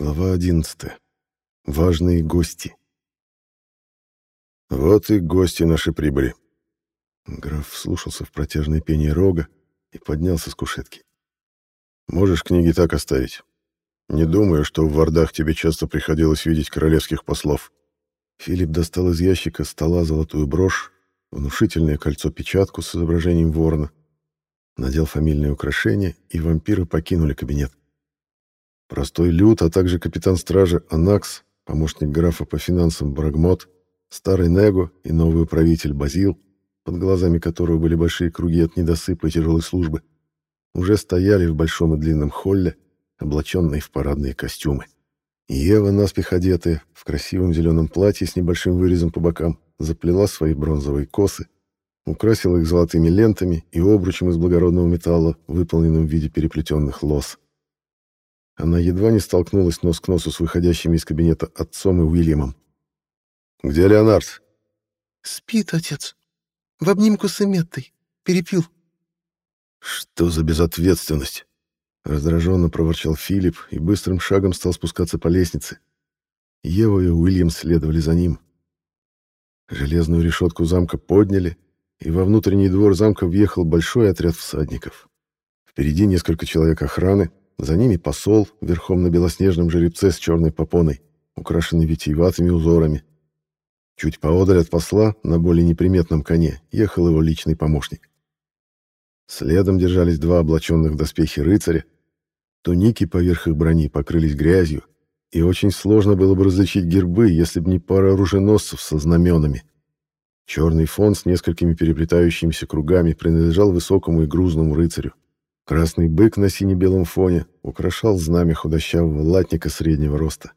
Глава 11. Важные гости. Вот и гости наши прибыли. Граф вслушался в протяжное пение рога и поднялся с кушетки. Можешь книги так оставить. Не думаю, что в Вардах тебе часто приходилось видеть королевских послов. Филипп достал из ящика стола золотую брошь, внушительное кольцо-печатку с изображением ворона, надел фамильное украшение, и вампиры покинули кабинет. Простой Люд, а также капитан стражи Анакс, помощник графа по финансам Брагмот, старый Него и новый управитель Базил, под глазами которого были большие круги от недосыпа и тяжелой службы, уже стояли в большом и длинном холле, облаченные в парадные костюмы. Ева, наспех одетая, в красивом зеленом платье с небольшим вырезом по бокам, заплела свои бронзовые косы, украсила их золотыми лентами и обручем из благородного металла, выполненным в виде переплетенных лос. Она едва не столкнулась нос к носу с выходящими из кабинета отцом и Уильямом. «Где Леонард?» «Спит, отец. В обнимку с Эметтой. Перепил». «Что за безответственность?» Раздраженно проворчал Филипп и быстрым шагом стал спускаться по лестнице. Ева и Уильям следовали за ним. Железную решетку замка подняли, и во внутренний двор замка въехал большой отряд всадников. Впереди несколько человек охраны, за ними посол, верхом на белоснежном жеребце с черной попоной, украшенный витиеватыми узорами. Чуть поодаль от посла, на более неприметном коне, ехал его личный помощник. Следом держались два облаченных в доспехи рыцаря. Туники поверх их брони покрылись грязью, и очень сложно было бы различить гербы, если бы не пара оруженосцев со знаменами. Черный фон с несколькими переплетающимися кругами принадлежал высокому и грузному рыцарю. Красный бык на сине-белом фоне украшал знамя худощавого латника среднего роста.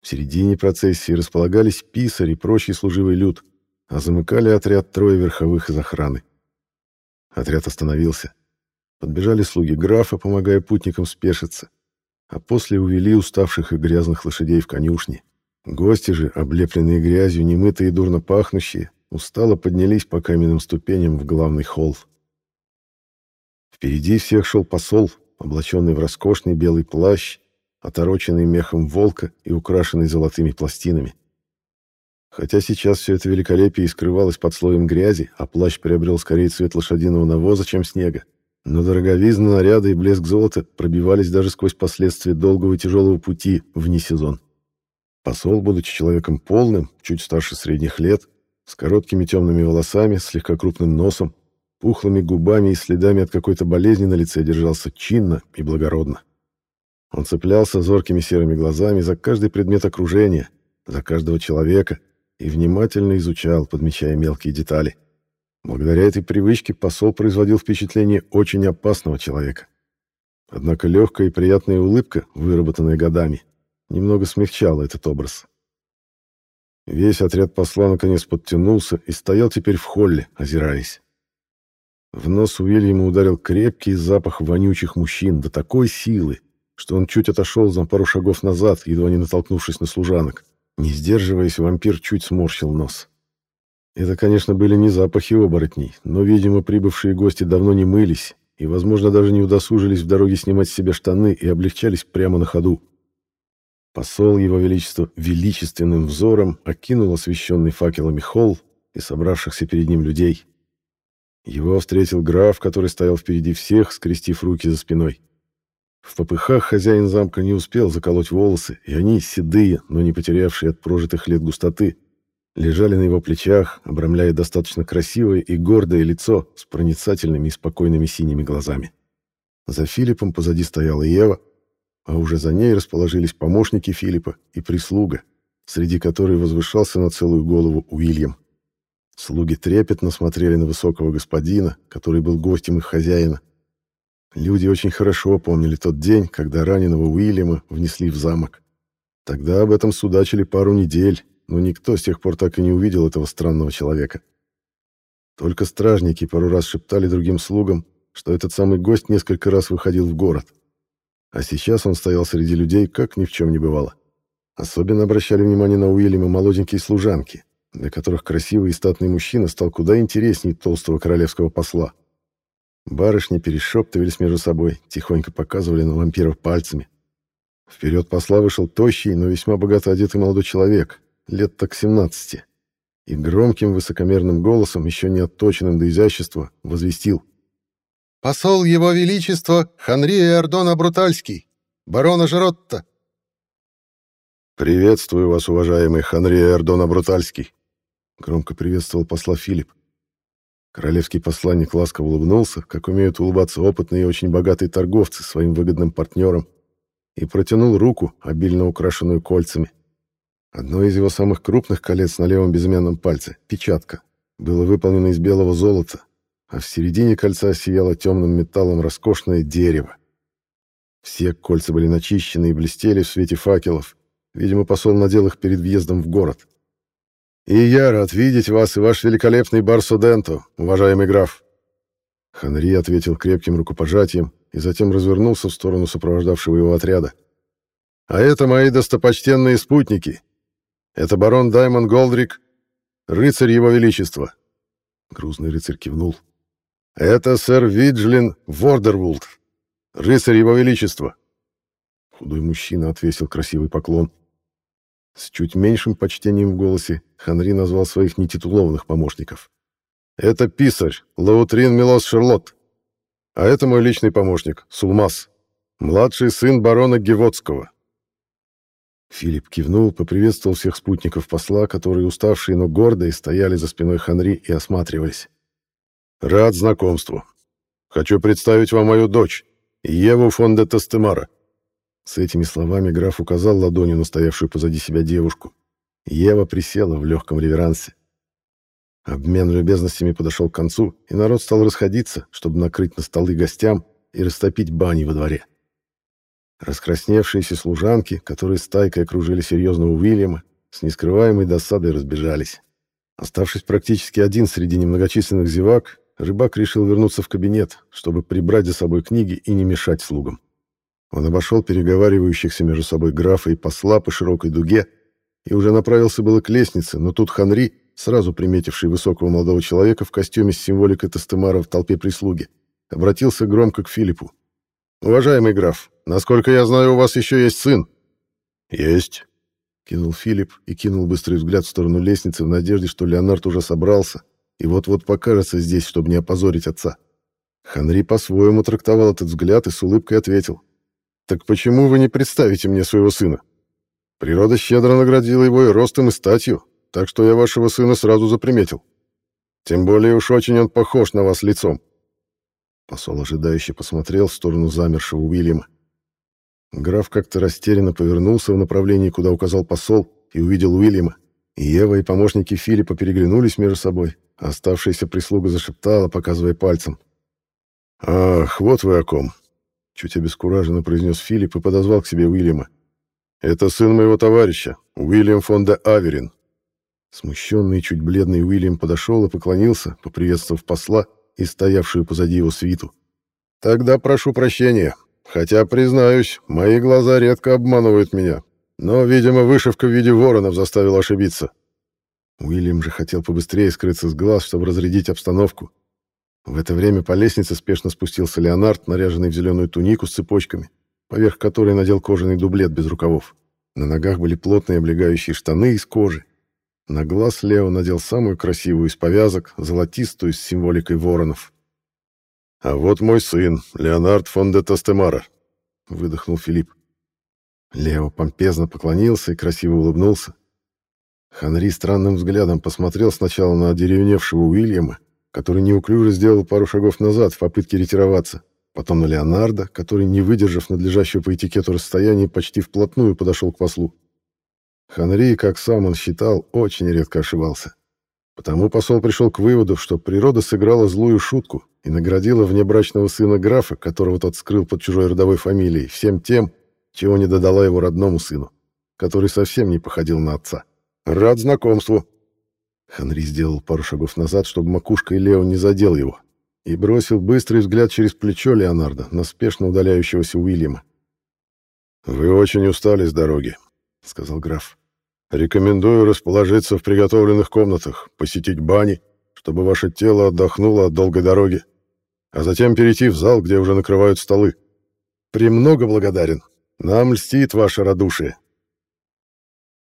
В середине процессии располагались писарь и прочий служивый люд, а замыкали отряд трое верховых из охраны. Отряд остановился. Подбежали слуги графа, помогая путникам спешиться, а после увели уставших и грязных лошадей в конюшни. Гости же, облепленные грязью, немытые и дурно пахнущие, устало поднялись по каменным ступеням в главный холл. Впереди всех шел посол, облаченный в роскошный белый плащ, отороченный мехом волка и украшенный золотыми пластинами. Хотя сейчас все это великолепие и скрывалось под слоем грязи, а плащ приобрел скорее цвет лошадиного навоза, чем снега, но дороговизна наряда и блеск золота пробивались даже сквозь последствия долгого и тяжелого пути вне сезон. Посол, будучи человеком полным, чуть старше средних лет, с короткими темными волосами, слегка крупным носом, пухлыми губами и следами от какой-то болезни на лице держался чинно и благородно. Он цеплялся зоркими серыми глазами за каждый предмет окружения, за каждого человека и внимательно изучал, подмечая мелкие детали. Благодаря этой привычке посол производил впечатление очень опасного человека. Однако легкая и приятная улыбка, выработанная годами, немного смягчала этот образ. Весь отряд посла наконец подтянулся и стоял теперь в холле, озираясь. В нос Уильяма ударил крепкий запах вонючих мужчин до такой силы, что он чуть отошел за пару шагов назад, едва не натолкнувшись на служанок. Не сдерживаясь, вампир чуть сморщил нос. Это, конечно, были не запахи оборотней, но, видимо, прибывшие гости давно не мылись и, возможно, даже не удосужились в дороге снимать с себя штаны и облегчались прямо на ходу. Посол Его Величества величественным взором окинул освещенный факелами холл и собравшихся перед ним людей — его встретил граф, который стоял впереди всех, скрестив руки за спиной. В попыхах хозяин замка не успел заколоть волосы, и они, седые, но не потерявшие от прожитых лет густоты, лежали на его плечах, обрамляя достаточно красивое и гордое лицо с проницательными и спокойными синими глазами. За Филиппом позади стояла Ева, а уже за ней расположились помощники Филиппа и прислуга, среди которой возвышался на целую голову Уильям. Слуги трепетно смотрели на высокого господина, который был гостем их хозяина. Люди очень хорошо помнили тот день, когда раненого Уильяма внесли в замок. Тогда об этом судачили пару недель, но никто с тех пор так и не увидел этого странного человека. Только стражники пару раз шептали другим слугам, что этот самый гость несколько раз выходил в город. А сейчас он стоял среди людей, как ни в чем не бывало. Особенно обращали внимание на Уильяма молоденькие служанки, для которых красивый и статный мужчина стал куда интереснее толстого королевского посла. Барышни перешептывались между собой, тихонько показывали на вампиров пальцами. Вперед посла вышел тощий, но весьма богато одетый молодой человек, лет так 17, и громким высокомерным голосом, еще не отточенным до изящества, возвестил. «Посол Его Величества Ханри Эрдона Брутальский, барона Жеротта!» «Приветствую вас, уважаемый Ханри Эрдона Брутальский!» Громко приветствовал посла Филипп. Королевский посланник ласково улыбнулся, как умеют улыбаться опытные и очень богатые торговцы своим выгодным партнерам, и протянул руку, обильно украшенную кольцами. Одно из его самых крупных колец на левом безымянном пальце, печатка, было выполнено из белого золота, а в середине кольца сияло темным металлом роскошное дерево. Все кольца были начищены и блестели в свете факелов. Видимо, посол надел их перед въездом в город. «И я рад видеть вас и ваш великолепный Барсуденто, уважаемый граф!» Ханри ответил крепким рукопожатием и затем развернулся в сторону сопровождавшего его отряда. «А это мои достопочтенные спутники. Это барон Даймон Голдрик, рыцарь его величества». Грузный рыцарь кивнул. «Это сэр Виджлин Вордервулд, рыцарь его величества». Худой мужчина отвесил красивый поклон. С чуть меньшим почтением в голосе Ханри назвал своих нетитулованных помощников. «Это писарь, Лаутрин Милос Шерлот. А это мой личный помощник, Сулмас, младший сын барона Геводского». Филипп кивнул, поприветствовал всех спутников посла, которые, уставшие, но гордые, стояли за спиной Ханри и осматривались. «Рад знакомству. Хочу представить вам мою дочь, Еву фон де Тастемара». С этими словами граф указал ладонью на стоявшую позади себя девушку. Ева присела в легком реверансе. Обмен любезностями подошел к концу, и народ стал расходиться, чтобы накрыть на столы гостям и растопить бани во дворе. Раскрасневшиеся служанки, которые стайкой окружили серьезного Уильяма, с нескрываемой досадой разбежались. Оставшись практически один среди немногочисленных зевак, рыбак решил вернуться в кабинет, чтобы прибрать за собой книги и не мешать слугам. Он обошел переговаривающихся между собой графа и посла по широкой дуге и уже направился было к лестнице, но тут Ханри, сразу приметивший высокого молодого человека в костюме с символикой Тастемара в толпе прислуги, обратился громко к Филиппу. «Уважаемый граф, насколько я знаю, у вас еще есть сын?» «Есть», — кинул Филипп и кинул быстрый взгляд в сторону лестницы в надежде, что Леонард уже собрался и вот-вот покажется здесь, чтобы не опозорить отца. Ханри по-своему трактовал этот взгляд и с улыбкой ответил. «Так почему вы не представите мне своего сына? Природа щедро наградила его и ростом, и статью, так что я вашего сына сразу заприметил. Тем более уж очень он похож на вас лицом». Посол ожидающе посмотрел в сторону замершего Уильяма. Граф как-то растерянно повернулся в направлении, куда указал посол, и увидел Уильяма. И Ева и помощники Филиппа переглянулись между собой, оставшаяся прислуга зашептала, показывая пальцем. «Ах, вот вы о ком!» Чуть обескураженно произнес Филипп и подозвал к себе Уильяма. «Это сын моего товарища, Уильям фон де Аверин». Смущенный и чуть бледный Уильям подошел и поклонился, поприветствовав посла и стоявшую позади его свиту. «Тогда прошу прощения, хотя, признаюсь, мои глаза редко обманывают меня, но, видимо, вышивка в виде воронов заставила ошибиться». Уильям же хотел побыстрее скрыться с глаз, чтобы разрядить обстановку, в это время по лестнице спешно спустился Леонард, наряженный в зеленую тунику с цепочками, поверх которой надел кожаный дублет без рукавов. На ногах были плотные облегающие штаны из кожи. На глаз Лео надел самую красивую из повязок, золотистую с символикой воронов. «А вот мой сын, Леонард фон де Тастемара», — выдохнул Филипп. Лео помпезно поклонился и красиво улыбнулся. Ханри странным взглядом посмотрел сначала на одеревневшего Уильяма, который неуклюже сделал пару шагов назад в попытке ретироваться, потом на Леонардо, который, не выдержав надлежащего по этикету расстояния, почти вплотную подошел к послу. Ханри, как сам он считал, очень редко ошибался. Потому посол пришел к выводу, что природа сыграла злую шутку и наградила внебрачного сына графа, которого тот скрыл под чужой родовой фамилией, всем тем, чего не додала его родному сыну, который совсем не походил на отца. «Рад знакомству», Ханри сделал пару шагов назад, чтобы макушка и Лео не задел его, и бросил быстрый взгляд через плечо Леонардо на спешно удаляющегося Уильяма. «Вы очень устали с дороги», — сказал граф. «Рекомендую расположиться в приготовленных комнатах, посетить бани, чтобы ваше тело отдохнуло от долгой дороги, а затем перейти в зал, где уже накрывают столы. «Премного благодарен», Нам льстит ваше радушие.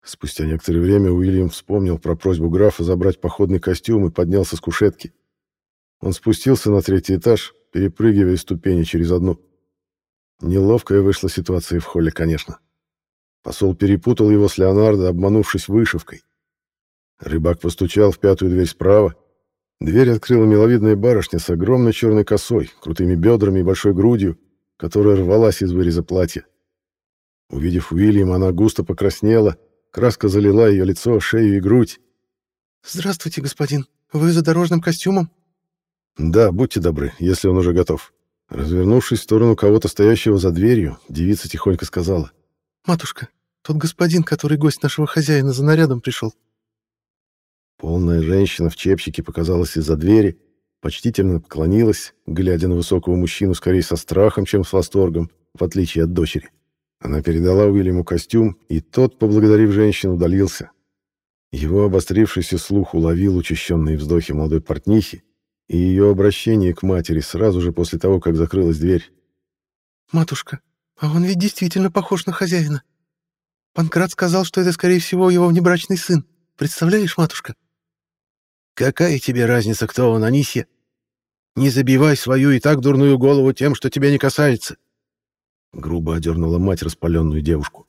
Спустя некоторое время Уильям вспомнил про просьбу графа забрать походный костюм и поднялся с кушетки. Он спустился на третий этаж, перепрыгивая ступени через одну. Неловкая вышла ситуация в холле, конечно. Посол перепутал его с Леонардо, обманувшись вышивкой. Рыбак постучал в пятую дверь справа. Дверь открыла миловидная барышня с огромной черной косой, крутыми бедрами и большой грудью, которая рвалась из выреза платья. Увидев Уильяма, она густо покраснела, краска залила ее лицо, шею и грудь. «Здравствуйте, господин. Вы за дорожным костюмом?» «Да, будьте добры, если он уже готов». Развернувшись в сторону кого-то стоящего за дверью, девица тихонько сказала. «Матушка, тот господин, который гость нашего хозяина за нарядом пришел». Полная женщина в чепчике показалась из-за двери, почтительно поклонилась, глядя на высокого мужчину скорее со страхом, чем с восторгом, в отличие от дочери. Она передала Уильяму костюм, и тот, поблагодарив женщину, удалился. Его обострившийся слух уловил учащенные вздохи молодой портнихи и ее обращение к матери сразу же после того, как закрылась дверь. «Матушка, а он ведь действительно похож на хозяина. Панкрат сказал, что это, скорее всего, его внебрачный сын. Представляешь, матушка?» «Какая тебе разница, кто он, Анисья? Не забивай свою и так дурную голову тем, что тебя не касается. Грубо одернула мать распаленную девушку.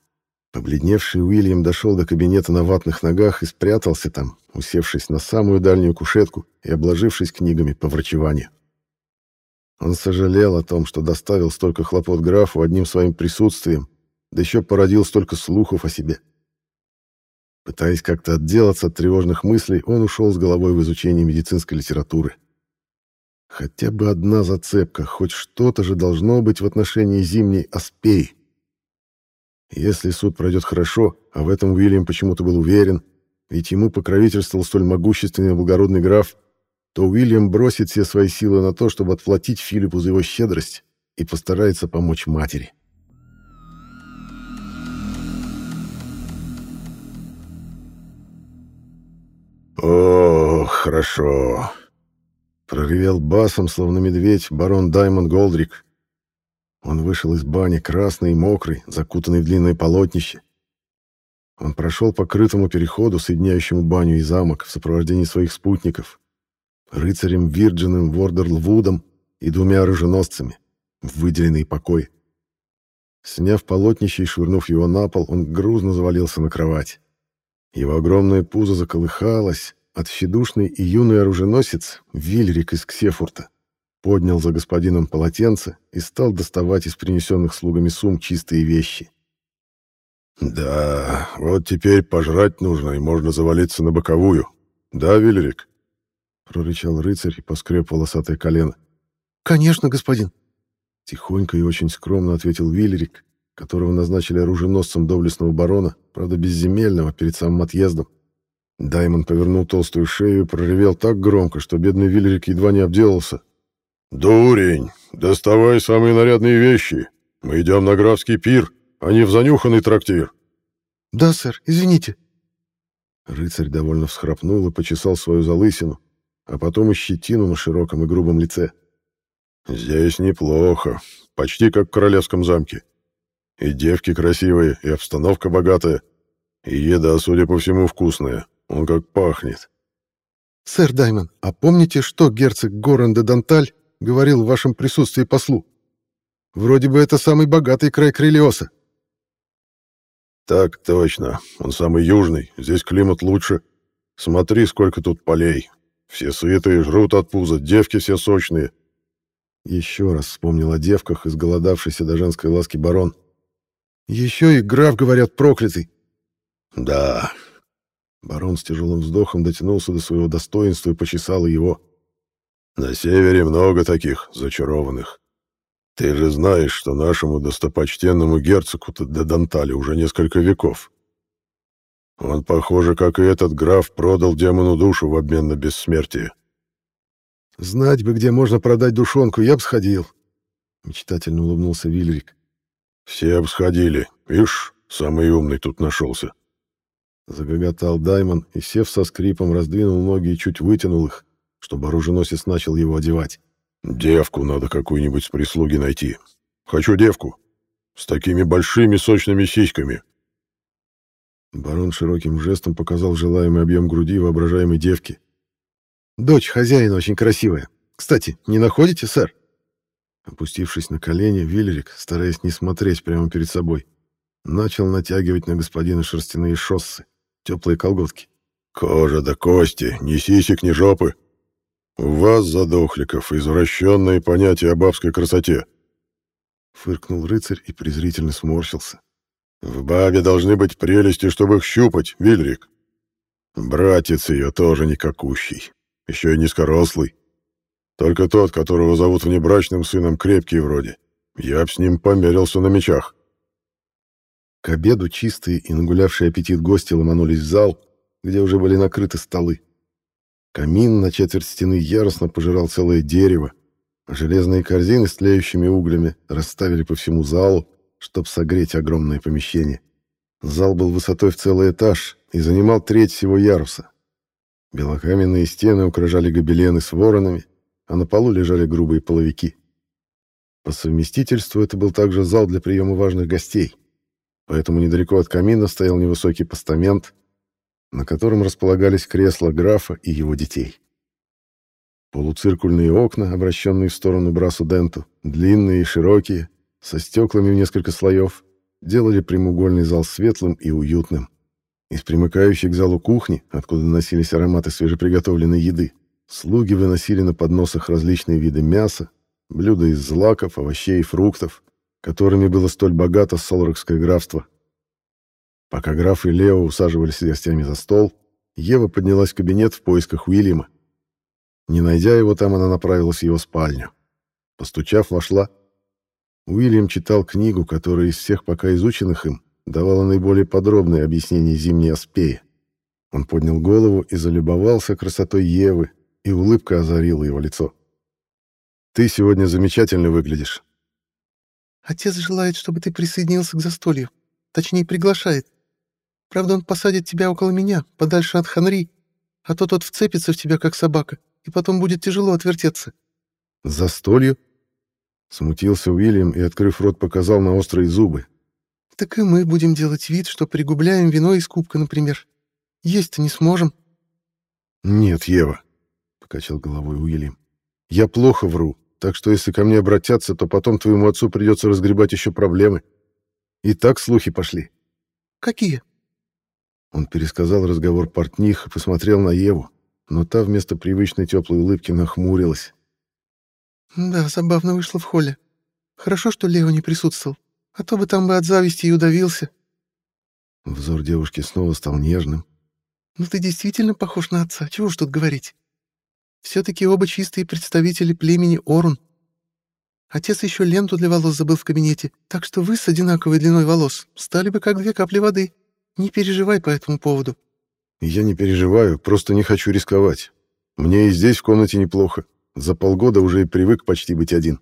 Побледневший Уильям дошел до кабинета на ватных ногах и спрятался там, усевшись на самую дальнюю кушетку и обложившись книгами по врачеванию. Он сожалел о том, что доставил столько хлопот графу одним своим присутствием, да еще породил столько слухов о себе. Пытаясь как-то отделаться от тревожных мыслей, он ушел с головой в изучение медицинской литературы. Хотя бы одна зацепка, хоть что-то же должно быть в отношении зимней Аспеи. Если суд пройдет хорошо, а в этом Уильям почему-то был уверен, ведь ему покровительствовал столь могущественный и благородный граф, то Уильям бросит все свои силы на то, чтобы отплатить Филиппу за его щедрость и постарается помочь матери. «О, хорошо», Проревел басом, словно медведь, барон Даймонд Голдрик. Он вышел из бани, красный и мокрый, закутанный в длинное полотнище. Он прошел по крытому переходу, соединяющему баню и замок, в сопровождении своих спутников, рыцарем Вирджином Вордерлвудом и двумя оруженосцами, в выделенный покой. Сняв полотнище и швырнув его на пол, он грузно завалился на кровать. Его огромное пузо заколыхалось, Отщедушный и юный оруженосец, Вильрик из Ксефурта, поднял за господином полотенце и стал доставать из принесенных слугами сум чистые вещи. «Да, вот теперь пожрать нужно, и можно завалиться на боковую. Да, Вильрик?» — прорычал рыцарь и поскреб волосатое колено. «Конечно, господин!» Тихонько и очень скромно ответил Вильрик, которого назначили оруженосцем доблестного барона, правда, безземельного, перед самым отъездом. Даймон повернул толстую шею и проревел так громко, что бедный Виллерик едва не обделался. «Дурень, доставай самые нарядные вещи. Мы идем на графский пир, а не в занюханный трактир». «Да, сэр, извините». Рыцарь довольно всхрапнул и почесал свою залысину, а потом и щетину на широком и грубом лице. «Здесь неплохо, почти как в королевском замке. И девки красивые, и обстановка богатая, и еда, судя по всему, вкусная. Он как пахнет. Сэр Даймон, а помните, что герцог Горан де Данталь говорил в вашем присутствии послу? Вроде бы это самый богатый край Крелиоса. Так точно. Он самый южный. Здесь климат лучше. Смотри, сколько тут полей. Все сытые, жрут от пуза, девки все сочные. Еще раз вспомнил о девках, изголодавшийся до женской ласки барон. Еще и граф, говорят, проклятый. Да, Барон с тяжелым вздохом дотянулся до своего достоинства и почесал его. «На севере много таких зачарованных. Ты же знаешь, что нашему достопочтенному герцогу-то до Дантали уже несколько веков. Он, похоже, как и этот граф, продал демону душу в обмен на бессмертие». «Знать бы, где можно продать душонку, я бы сходил», — мечтательно улыбнулся Вильрик. «Все бы сходили. Ишь, самый умный тут нашелся». Загоготал Даймон и, сев со скрипом, раздвинул ноги и чуть вытянул их, чтобы оруженосец начал его одевать. «Девку надо какую-нибудь с прислуги найти. Хочу девку. С такими большими сочными сиськами. Барон широким жестом показал желаемый объем груди воображаемой девки. «Дочь хозяина очень красивая. Кстати, не находите, сэр?» Опустившись на колени, Виллерик, стараясь не смотреть прямо перед собой, начал натягивать на господина шерстяные шоссы, теплые колготки. «Кожа до кости, ни сисек, ни жопы. У вас, задохликов, извращенное понятие о бабской красоте». Фыркнул рыцарь и презрительно сморщился. «В бабе должны быть прелести, чтобы их щупать, Вильрик. Братец ее тоже никакущий, еще и низкорослый. Только тот, которого зовут внебрачным сыном, крепкий вроде. Я б с ним померился на мечах». К обеду чистые и нагулявшие аппетит гости ломанулись в зал, где уже были накрыты столы. Камин на четверть стены яростно пожирал целое дерево, а железные корзины с тлеющими углями расставили по всему залу, чтобы согреть огромное помещение. Зал был высотой в целый этаж и занимал треть всего яруса. Белокаменные стены украшали гобелены с воронами, а на полу лежали грубые половики. По совместительству это был также зал для приема важных гостей, поэтому недалеко от камина стоял невысокий постамент, на котором располагались кресла графа и его детей. Полуциркульные окна, обращенные в сторону Брасу-Денту, длинные и широкие, со стеклами в несколько слоев, делали прямоугольный зал светлым и уютным. Из примыкающей к залу кухни, откуда доносились ароматы свежеприготовленной еды, слуги выносили на подносах различные виды мяса, блюда из злаков, овощей и фруктов, которыми было столь богато Солрокское графство. Пока граф и Лео усаживались с гостями за стол, Ева поднялась в кабинет в поисках Уильяма. Не найдя его там, она направилась в его спальню. Постучав, вошла. Уильям читал книгу, которая из всех пока изученных им давала наиболее подробное объяснение зимней аспеи. Он поднял голову и залюбовался красотой Евы, и улыбка озарила его лицо. «Ты сегодня замечательно выглядишь». «Отец желает, чтобы ты присоединился к застолью. Точнее, приглашает. Правда, он посадит тебя около меня, подальше от Ханри, а то тот вцепится в тебя, как собака, и потом будет тяжело отвертеться». «Застолью?» Смутился Уильям и, открыв рот, показал на острые зубы. «Так и мы будем делать вид, что пригубляем вино из кубка, например. Есть-то не сможем». «Нет, Ева», — покачал головой Уильям. «Я плохо вру, так что если ко мне обратятся, то потом твоему отцу придется разгребать еще проблемы. И так слухи пошли». «Какие?» Он пересказал разговор портних и посмотрел на Еву, но та вместо привычной теплой улыбки нахмурилась. «Да, забавно вышло в холле. Хорошо, что Лео не присутствовал, а то бы там бы от зависти и удавился». Взор девушки снова стал нежным. «Ну ты действительно похож на отца, чего уж тут говорить. Все-таки оба чистые представители племени Орун. Отец еще ленту для волос забыл в кабинете, так что вы с одинаковой длиной волос стали бы как две капли воды. Не переживай по этому поводу». «Я не переживаю, просто не хочу рисковать. Мне и здесь в комнате неплохо. За полгода уже и привык почти быть один».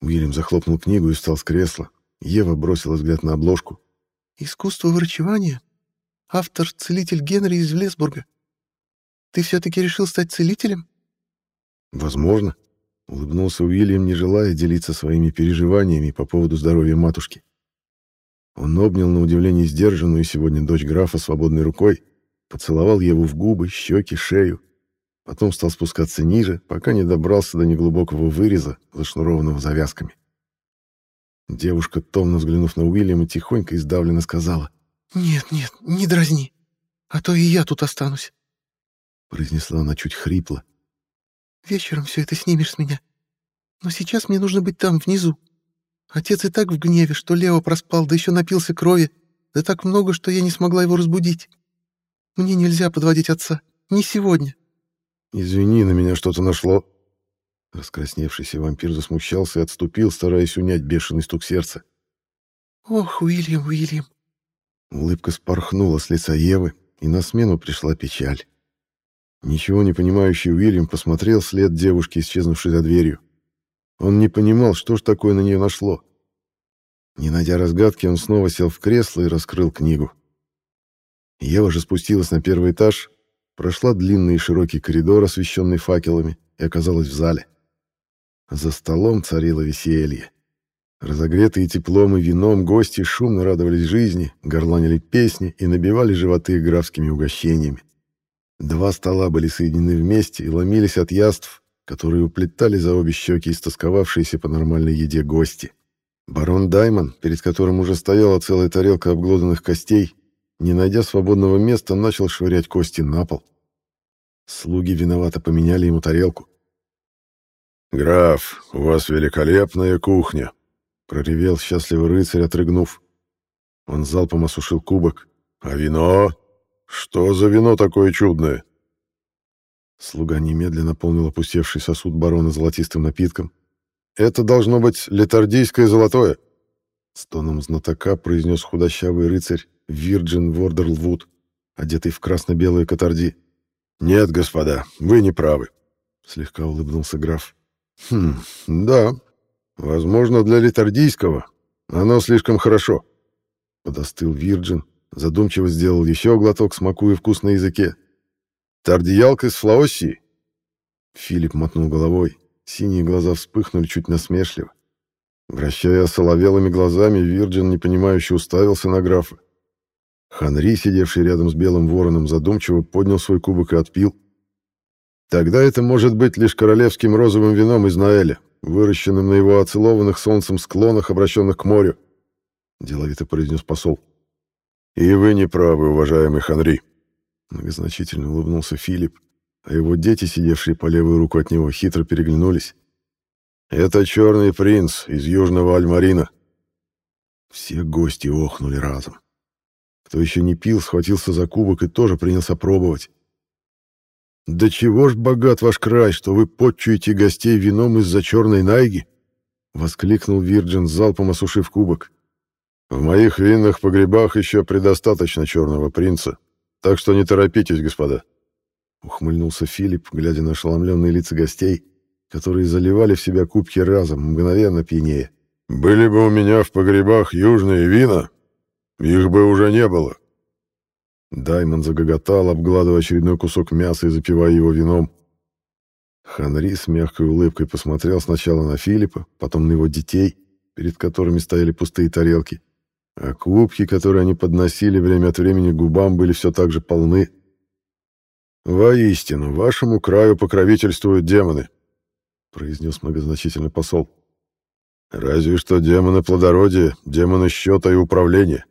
Уильям захлопнул книгу и встал с кресла. Ева бросила взгляд на обложку. «Искусство врачевания? Автор — целитель Генри из Влесбурга. Ты все-таки решил стать целителем?» «Возможно», — улыбнулся Уильям, не желая делиться своими переживаниями по поводу здоровья матушки. Он обнял на удивление сдержанную сегодня дочь графа свободной рукой, поцеловал Еву в губы, щеки, шею, потом стал спускаться ниже, пока не добрался до неглубокого выреза, зашнурованного завязками. Девушка, томно взглянув на Уильяма, тихонько и сдавленно сказала. «Нет, нет, не дразни, а то и я тут останусь», — произнесла она чуть хрипло. «Вечером все это снимешь с меня. Но сейчас мне нужно быть там, внизу. Отец и так в гневе, что Лео проспал, да еще напился крови, да так много, что я не смогла его разбудить. Мне нельзя подводить отца. Не сегодня. «Извини, на меня что-то нашло». Раскрасневшийся вампир засмущался и отступил, стараясь унять бешеный стук сердца. «Ох, Уильям, Уильям!» Улыбка спорхнула с лица Евы, и на смену пришла печаль. Ничего не понимающий Уильям посмотрел след девушки, исчезнувшей за дверью. Он не понимал, что ж такое на нее нашло. Не найдя разгадки, он снова сел в кресло и раскрыл книгу. Ева же спустилась на первый этаж, прошла длинный и широкий коридор, освещенный факелами, и оказалась в зале. За столом царило веселье. Разогретые теплом и вином гости шумно радовались жизни, горланили песни и набивали животы графскими угощениями. Два стола были соединены вместе и ломились от яств, которые уплетали за обе щеки истосковавшиеся по нормальной еде гости. Барон Даймон, перед которым уже стояла целая тарелка обглоданных костей, не найдя свободного места, начал швырять кости на пол. Слуги виновато поменяли ему тарелку. «Граф, у вас великолепная кухня!» — проревел счастливый рыцарь, отрыгнув. Он залпом осушил кубок. «А вино? Что за вино такое чудное?» Слуга немедленно наполнил опустевший сосуд барона золотистым напитком. «Это должно быть летардийское золотое!» С тоном знатока произнес худощавый рыцарь Вирджин Вордерлвуд, одетый в красно-белые катарди. «Нет, господа, вы не правы», — слегка улыбнулся граф. Хм, да. Возможно, для литардийского оно слишком хорошо. Подостыл Вирджин, задумчиво сделал еще глоток, смакуя вкус на языке. Тардиялка из Флаоссии? Филипп мотнул головой. Синие глаза вспыхнули чуть насмешливо. Вращая соловелыми глазами, Вирджин непонимающе уставился на графа. Ханри, сидевший рядом с белым вороном, задумчиво поднял свой кубок и отпил. Тогда это может быть лишь королевским розовым вином из Наэля, выращенным на его оцелованных солнцем склонах, обращенных к морю, — деловито произнес посол. «И вы не правы, уважаемый Ханри», — многозначительно улыбнулся Филипп, а его дети, сидевшие по левую руку от него, хитро переглянулись. «Это черный принц из Южного Альмарина». Все гости охнули разом. Кто еще не пил, схватился за кубок и тоже принялся пробовать. «Да чего ж богат ваш край, что вы подчуете гостей вином из-за черной найги?» — воскликнул Вирджин, залпом осушив кубок. «В моих винных погребах еще предостаточно черного принца, так что не торопитесь, господа», — ухмыльнулся Филипп, глядя на ошеломленные лица гостей, которые заливали в себя кубки разом, мгновенно пьянее. «Были бы у меня в погребах южные вина, их бы уже не было. Даймон загоготал, обгладывая очередной кусок мяса и запивая его вином. Ханри с мягкой улыбкой посмотрел сначала на Филиппа, потом на его детей, перед которыми стояли пустые тарелки, а кубки, которые они подносили время от времени губам, были все так же полны. «Воистину, вашему краю покровительствуют демоны», — произнес многозначительный посол. «Разве что демоны плодородия, демоны счета и управления.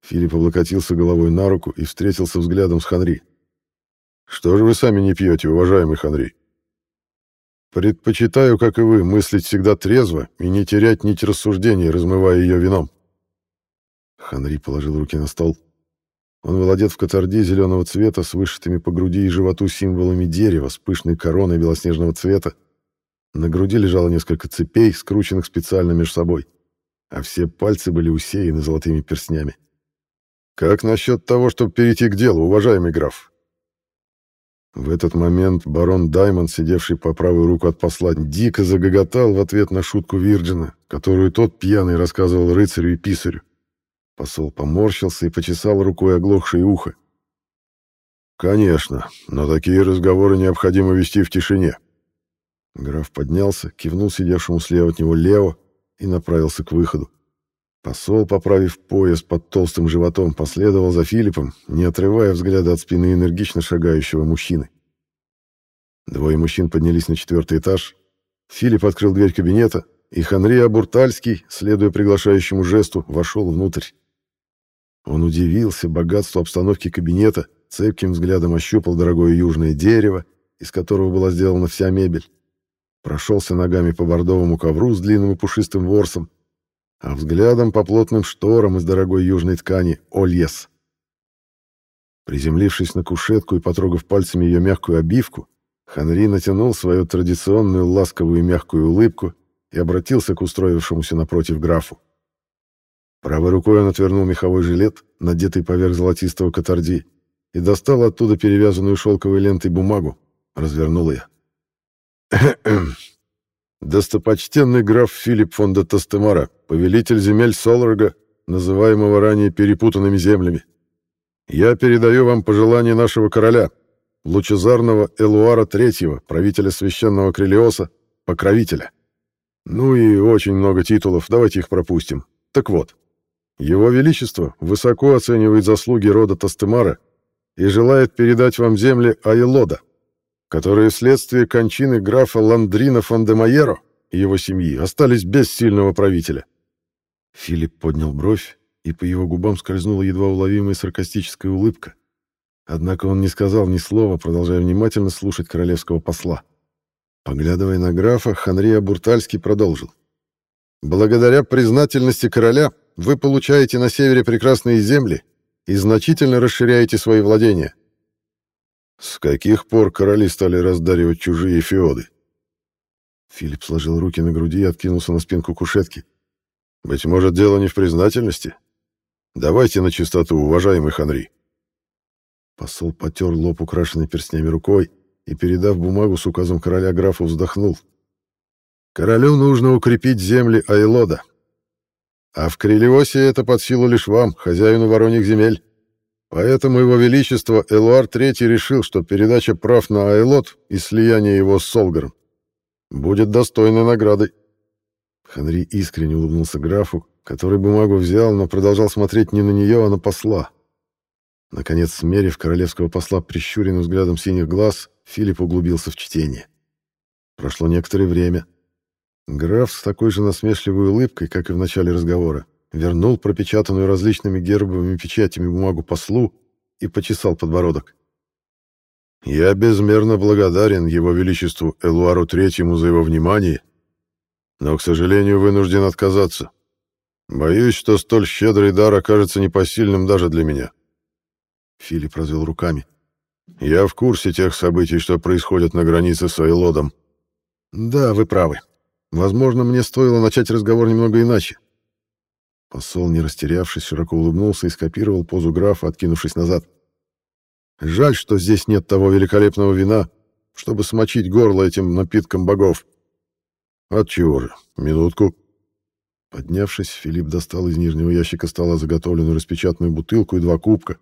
Филипп облокотился головой на руку и встретился взглядом с Ханри. «Что же вы сами не пьете, уважаемый Ханри?» «Предпочитаю, как и вы, мыслить всегда трезво и не терять нить рассуждений, размывая ее вином». Ханри положил руки на стол. Он был одет в катарди зеленого цвета с вышитыми по груди и животу символами дерева с пышной короной белоснежного цвета. На груди лежало несколько цепей, скрученных специально между собой, а все пальцы были усеяны золотыми перстнями. Как насчет того, чтобы перейти к делу, уважаемый граф? В этот момент барон Даймонд, сидевший по правую руку от посла, дико загоготал в ответ на шутку Вирджина, которую тот пьяный рассказывал рыцарю и писарю. Посол поморщился и почесал рукой оглохшее ухо. «Конечно, но такие разговоры необходимо вести в тишине». Граф поднялся, кивнул сидевшему слева от него Лео и направился к выходу. Посол, поправив пояс под толстым животом, последовал за Филиппом, не отрывая взгляда от спины энергично шагающего мужчины. Двое мужчин поднялись на четвертый этаж. Филипп открыл дверь кабинета, и Ханри Абуртальский, следуя приглашающему жесту, вошел внутрь. Он удивился богатству обстановки кабинета, цепким взглядом ощупал дорогое южное дерево, из которого была сделана вся мебель. Прошелся ногами по бордовому ковру с длинным и пушистым ворсом, а взглядом по плотным шторам из дорогой южной ткани «Ольес». Приземлившись на кушетку и потрогав пальцами ее мягкую обивку, Ханри натянул свою традиционную ласковую мягкую улыбку и обратился к устроившемуся напротив графу. Правой рукой он отвернул меховой жилет, надетый поверх золотистого катарди, и достал оттуда перевязанную шелковой лентой бумагу, развернул ее. Достопочтенный граф Филипп фон де Тастемара, повелитель земель Соларга, называемого ранее перепутанными землями. Я передаю вам пожелания нашего короля, лучезарного Элуара III, правителя священного Крелиоса, покровителя. Ну и очень много титулов, давайте их пропустим. Так вот, его Величество высоко оценивает заслуги рода Тастемара и желает передать вам земли Айлода, которые вследствие кончины графа Ландрина фон де Майеро и его семьи остались без сильного правителя. Филипп поднял бровь, и по его губам скользнула едва уловимая саркастическая улыбка. Однако он не сказал ни слова, продолжая внимательно слушать королевского посла. Поглядывая на графа, Ханрия Буртальский продолжил. «Благодаря признательности короля вы получаете на севере прекрасные земли и значительно расширяете свои владения. С каких пор короли стали раздаривать чужие феоды? Филипп сложил руки на груди и откинулся на спинку кушетки. Быть может, дело не в признательности? Давайте на чистоту, уважаемый Ханри. Посол потер лоб, украшенный перстнями рукой, и, передав бумагу с указом короля графу, вздохнул. Королю нужно укрепить земли Айлода. А в Крелиосе это под силу лишь вам, хозяину вороньих земель. Поэтому его величество Элуар III решил, что передача прав на Айлот и слияние его с Солгаром будет достойной наградой. Ханри искренне улыбнулся графу, который бумагу взял, но продолжал смотреть не на нее, а на посла. Наконец, смерив королевского посла прищуренным взглядом синих глаз, Филипп углубился в чтение. Прошло некоторое время. Граф с такой же насмешливой улыбкой, как и в начале разговора, вернул пропечатанную различными гербовыми печатями бумагу послу и почесал подбородок. «Я безмерно благодарен его величеству Элуару Третьему за его внимание, но, к сожалению, вынужден отказаться. Боюсь, что столь щедрый дар окажется непосильным даже для меня». Филипп развел руками. «Я в курсе тех событий, что происходят на границе с Айлодом». «Да, вы правы. Возможно, мне стоило начать разговор немного иначе. Посол, не растерявшись, широко улыбнулся и скопировал позу графа, откинувшись назад. «Жаль, что здесь нет того великолепного вина, чтобы смочить горло этим напитком богов». «Отчего же? Минутку». Поднявшись, Филипп достал из нижнего ящика стола заготовленную распечатанную бутылку и два кубка.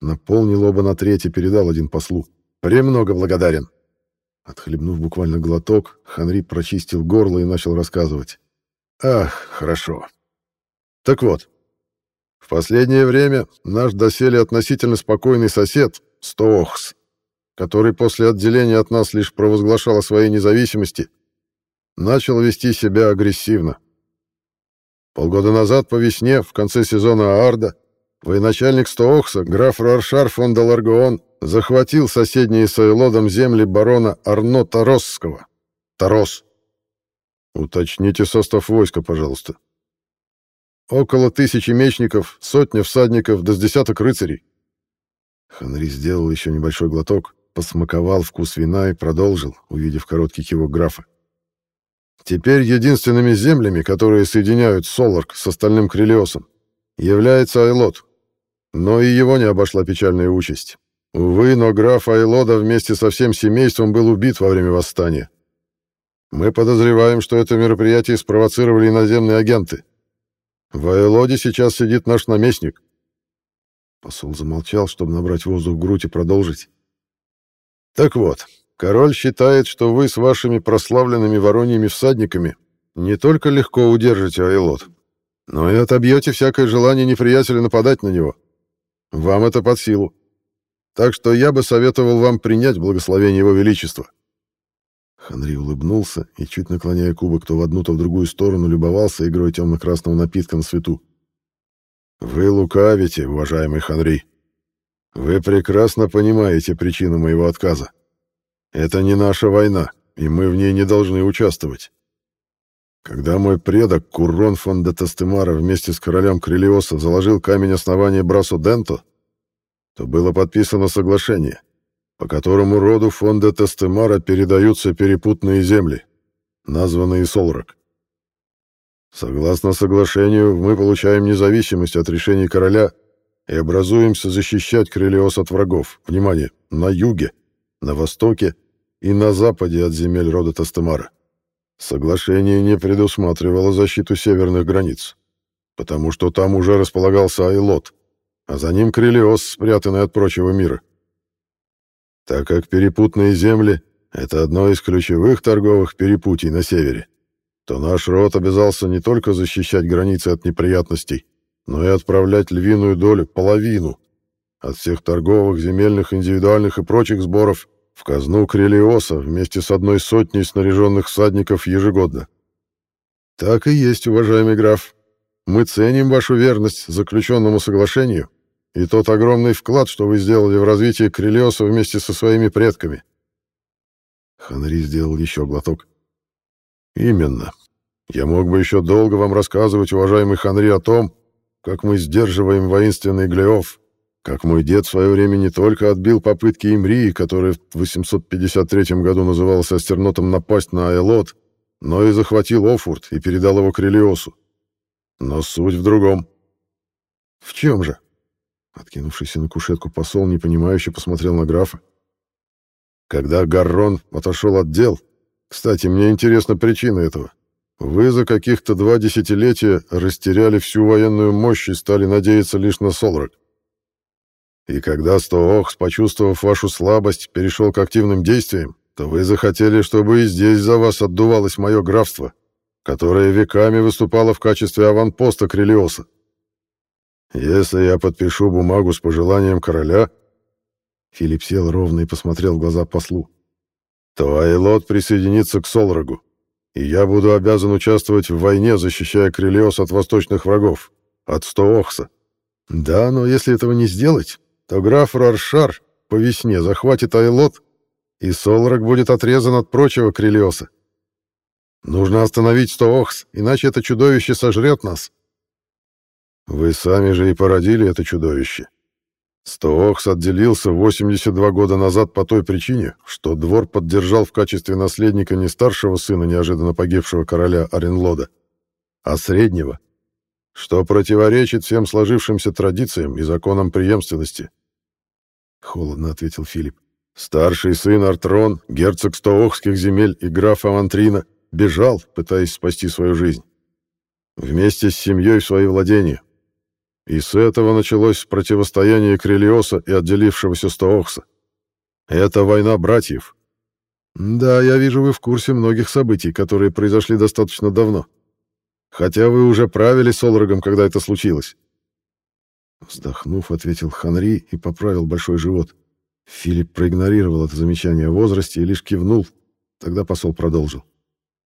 Наполнил оба на треть и передал один послу. «Премного благодарен». Отхлебнув буквально глоток, Ханри прочистил горло и начал рассказывать. «Ах, хорошо. Так вот, в последнее время наш доселе относительно спокойный сосед, Стоохс, который после отделения от нас лишь провозглашал о своей независимости, начал вести себя агрессивно. Полгода назад по весне, в конце сезона Аарда, военачальник Стоохса, граф Роршар фон Даларгоон, захватил соседние с Айлодом земли барона Арно Таросского. Тарос. Уточните состав войска, пожалуйста. Около тысячи мечников, сотня всадников, да с десяток рыцарей. Ханри сделал еще небольшой глоток, посмаковал вкус вина и продолжил, увидев короткий кивок графа. Теперь единственными землями, которые соединяют Соларк с остальным Крелиосом, является Айлот. Но и его не обошла печальная участь. Увы, но граф Айлода вместе со всем семейством был убит во время восстания. Мы подозреваем, что это мероприятие спровоцировали иноземные агенты. В Айлоде сейчас сидит наш наместник. Посол замолчал, чтобы набрать воздух в грудь и продолжить. Так вот, король считает, что вы с вашими прославленными вороньими всадниками не только легко удержите Айлот, но и отобьете всякое желание неприятеля нападать на него. Вам это под силу. Так что я бы советовал вам принять благословение его величества. Ханри улыбнулся и, чуть наклоняя кубок то в одну, то в другую сторону, любовался игрой темно-красного напитка на свету. «Вы лукавите, уважаемый Ханри. Вы прекрасно понимаете причину моего отказа. Это не наша война, и мы в ней не должны участвовать. Когда мой предок Куррон фон де Тастемара вместе с королем Крелиоса заложил камень основания Брасо Денто, то было подписано соглашение, по которому роду фонда Тестемара передаются перепутные земли, названные Солрак. Согласно соглашению, мы получаем независимость от решений короля и образуемся защищать Крелиос от врагов. Внимание, на юге, на востоке и на западе от земель рода Тестемара. Соглашение не предусматривало защиту северных границ, потому что там уже располагался Айлот, а за ним Крелиос, спрятанный от прочего мира так как перепутные земли — это одно из ключевых торговых перепутий на севере, то наш род обязался не только защищать границы от неприятностей, но и отправлять львиную долю, половину, от всех торговых, земельных, индивидуальных и прочих сборов в казну Крелиоса вместе с одной сотней снаряженных всадников ежегодно. Так и есть, уважаемый граф. Мы ценим вашу верность заключенному соглашению и тот огромный вклад, что вы сделали в развитие Крелиоса вместе со своими предками. Ханри сделал еще глоток. Именно. Я мог бы еще долго вам рассказывать, уважаемый Ханри, о том, как мы сдерживаем воинственный Глеов, как мой дед в свое время не только отбил попытки Имрии, которая в 853 году называлась Астернотом, напасть на Айлот, но и захватил Офурт и передал его Крелиосу. Но суть в другом. В чем же? Откинувшийся на кушетку посол непонимающе посмотрел на графа. Когда Гаррон отошел от дел, кстати, мне интересна причина этого. Вы за каких-то два десятилетия растеряли всю военную мощь и стали надеяться лишь на Солрак. И когда Стоохс, почувствовав вашу слабость, перешел к активным действиям, то вы захотели, чтобы и здесь за вас отдувалось мое графство, которое веками выступало в качестве аванпоста Крелиоса. Если я подпишу бумагу с пожеланием короля, Филипп сел ровно и посмотрел в глаза послу, то Айлот присоединится к Солрагу, и я буду обязан участвовать в войне, защищая Крелиос от восточных врагов, от Стоохса. Да, но если этого не сделать, то граф Раршар по весне захватит Айлот, и Солрак будет отрезан от прочего Крелиоса. Нужно остановить Стоохс, иначе это чудовище сожрет нас. Вы сами же и породили это чудовище. Стоохс отделился 82 года назад по той причине, что двор поддержал в качестве наследника не старшего сына неожиданно погибшего короля Аренлода, а среднего, что противоречит всем сложившимся традициям и законам преемственности. Холодно ответил Филипп. Старший сын Артрон, герцог Стоохских земель и граф Авантрина, бежал, пытаясь спасти свою жизнь. Вместе с семьей в свои владения. И с этого началось противостояние Крелиоса и отделившегося Стоохса. Это война братьев. Да, я вижу, вы в курсе многих событий, которые произошли достаточно давно. Хотя вы уже правили Солрогом, когда это случилось. Вздохнув, ответил Ханри и поправил большой живот. Филипп проигнорировал это замечание о возрасте и лишь кивнул. Тогда посол продолжил.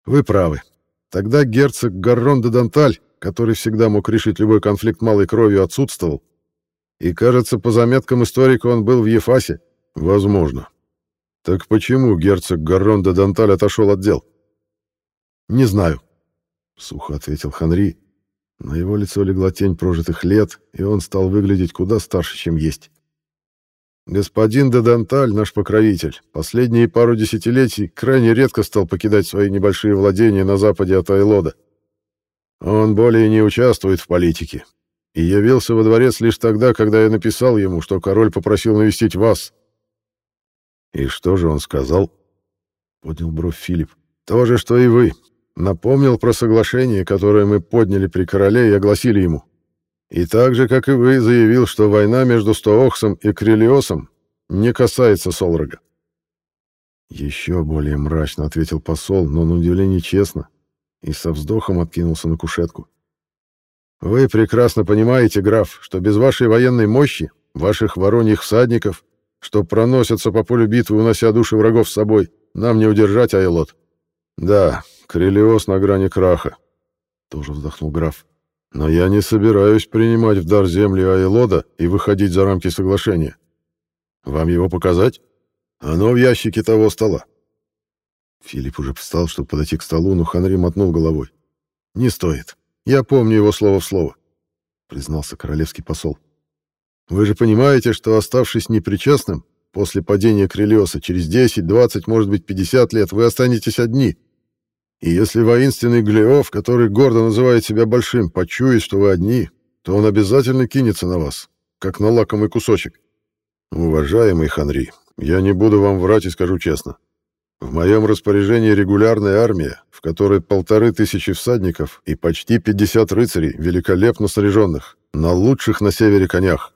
«Вы правы. Тогда герцог Гаррон де Данталь, который всегда мог решить любой конфликт малой кровью, отсутствовал. И, кажется, по заметкам историка он был в Ефасе. Возможно. Так почему герцог Гаррон де Данталь отошел от дел? Не знаю, — сухо ответил Ханри. На его лицо легла тень прожитых лет, и он стал выглядеть куда старше, чем есть. Господин де Данталь, наш покровитель, последние пару десятилетий крайне редко стал покидать свои небольшие владения на западе от Айлода. Он более не участвует в политике и явился во дворец лишь тогда, когда я написал ему, что король попросил навестить вас. И что же он сказал? Поднял бровь Филипп. То же, что и вы. Напомнил про соглашение, которое мы подняли при короле и огласили ему. И так же, как и вы, заявил, что война между Стоохсом и Крелиосом не касается Солрога. Еще более мрачно ответил посол, но на удивление честно, и со вздохом откинулся на кушетку. «Вы прекрасно понимаете, граф, что без вашей военной мощи, ваших вороньих всадников, что проносятся по полю битвы, унося души врагов с собой, нам не удержать Айлот. Да, Крелиос на грани краха», — тоже вздохнул граф. Но я не собираюсь принимать в дар земли Айлода и выходить за рамки соглашения. Вам его показать? Оно в ящике того стола. Филипп уже встал, чтобы подойти к столу, но Ханри мотнул головой. «Не стоит. Я помню его слово в слово», — признался королевский посол. «Вы же понимаете, что, оставшись непричастным, после падения Крелиоса через 10, 20, может быть, 50 лет, вы останетесь одни, и если воинственный Глеов, который гордо называет себя большим, почует, что вы одни, то он обязательно кинется на вас, как на лакомый кусочек. Уважаемый Ханри, я не буду вам врать и скажу честно. В моем распоряжении регулярная армия, в которой полторы тысячи всадников и почти 50 рыцарей, великолепно снаряженных, на лучших на севере конях.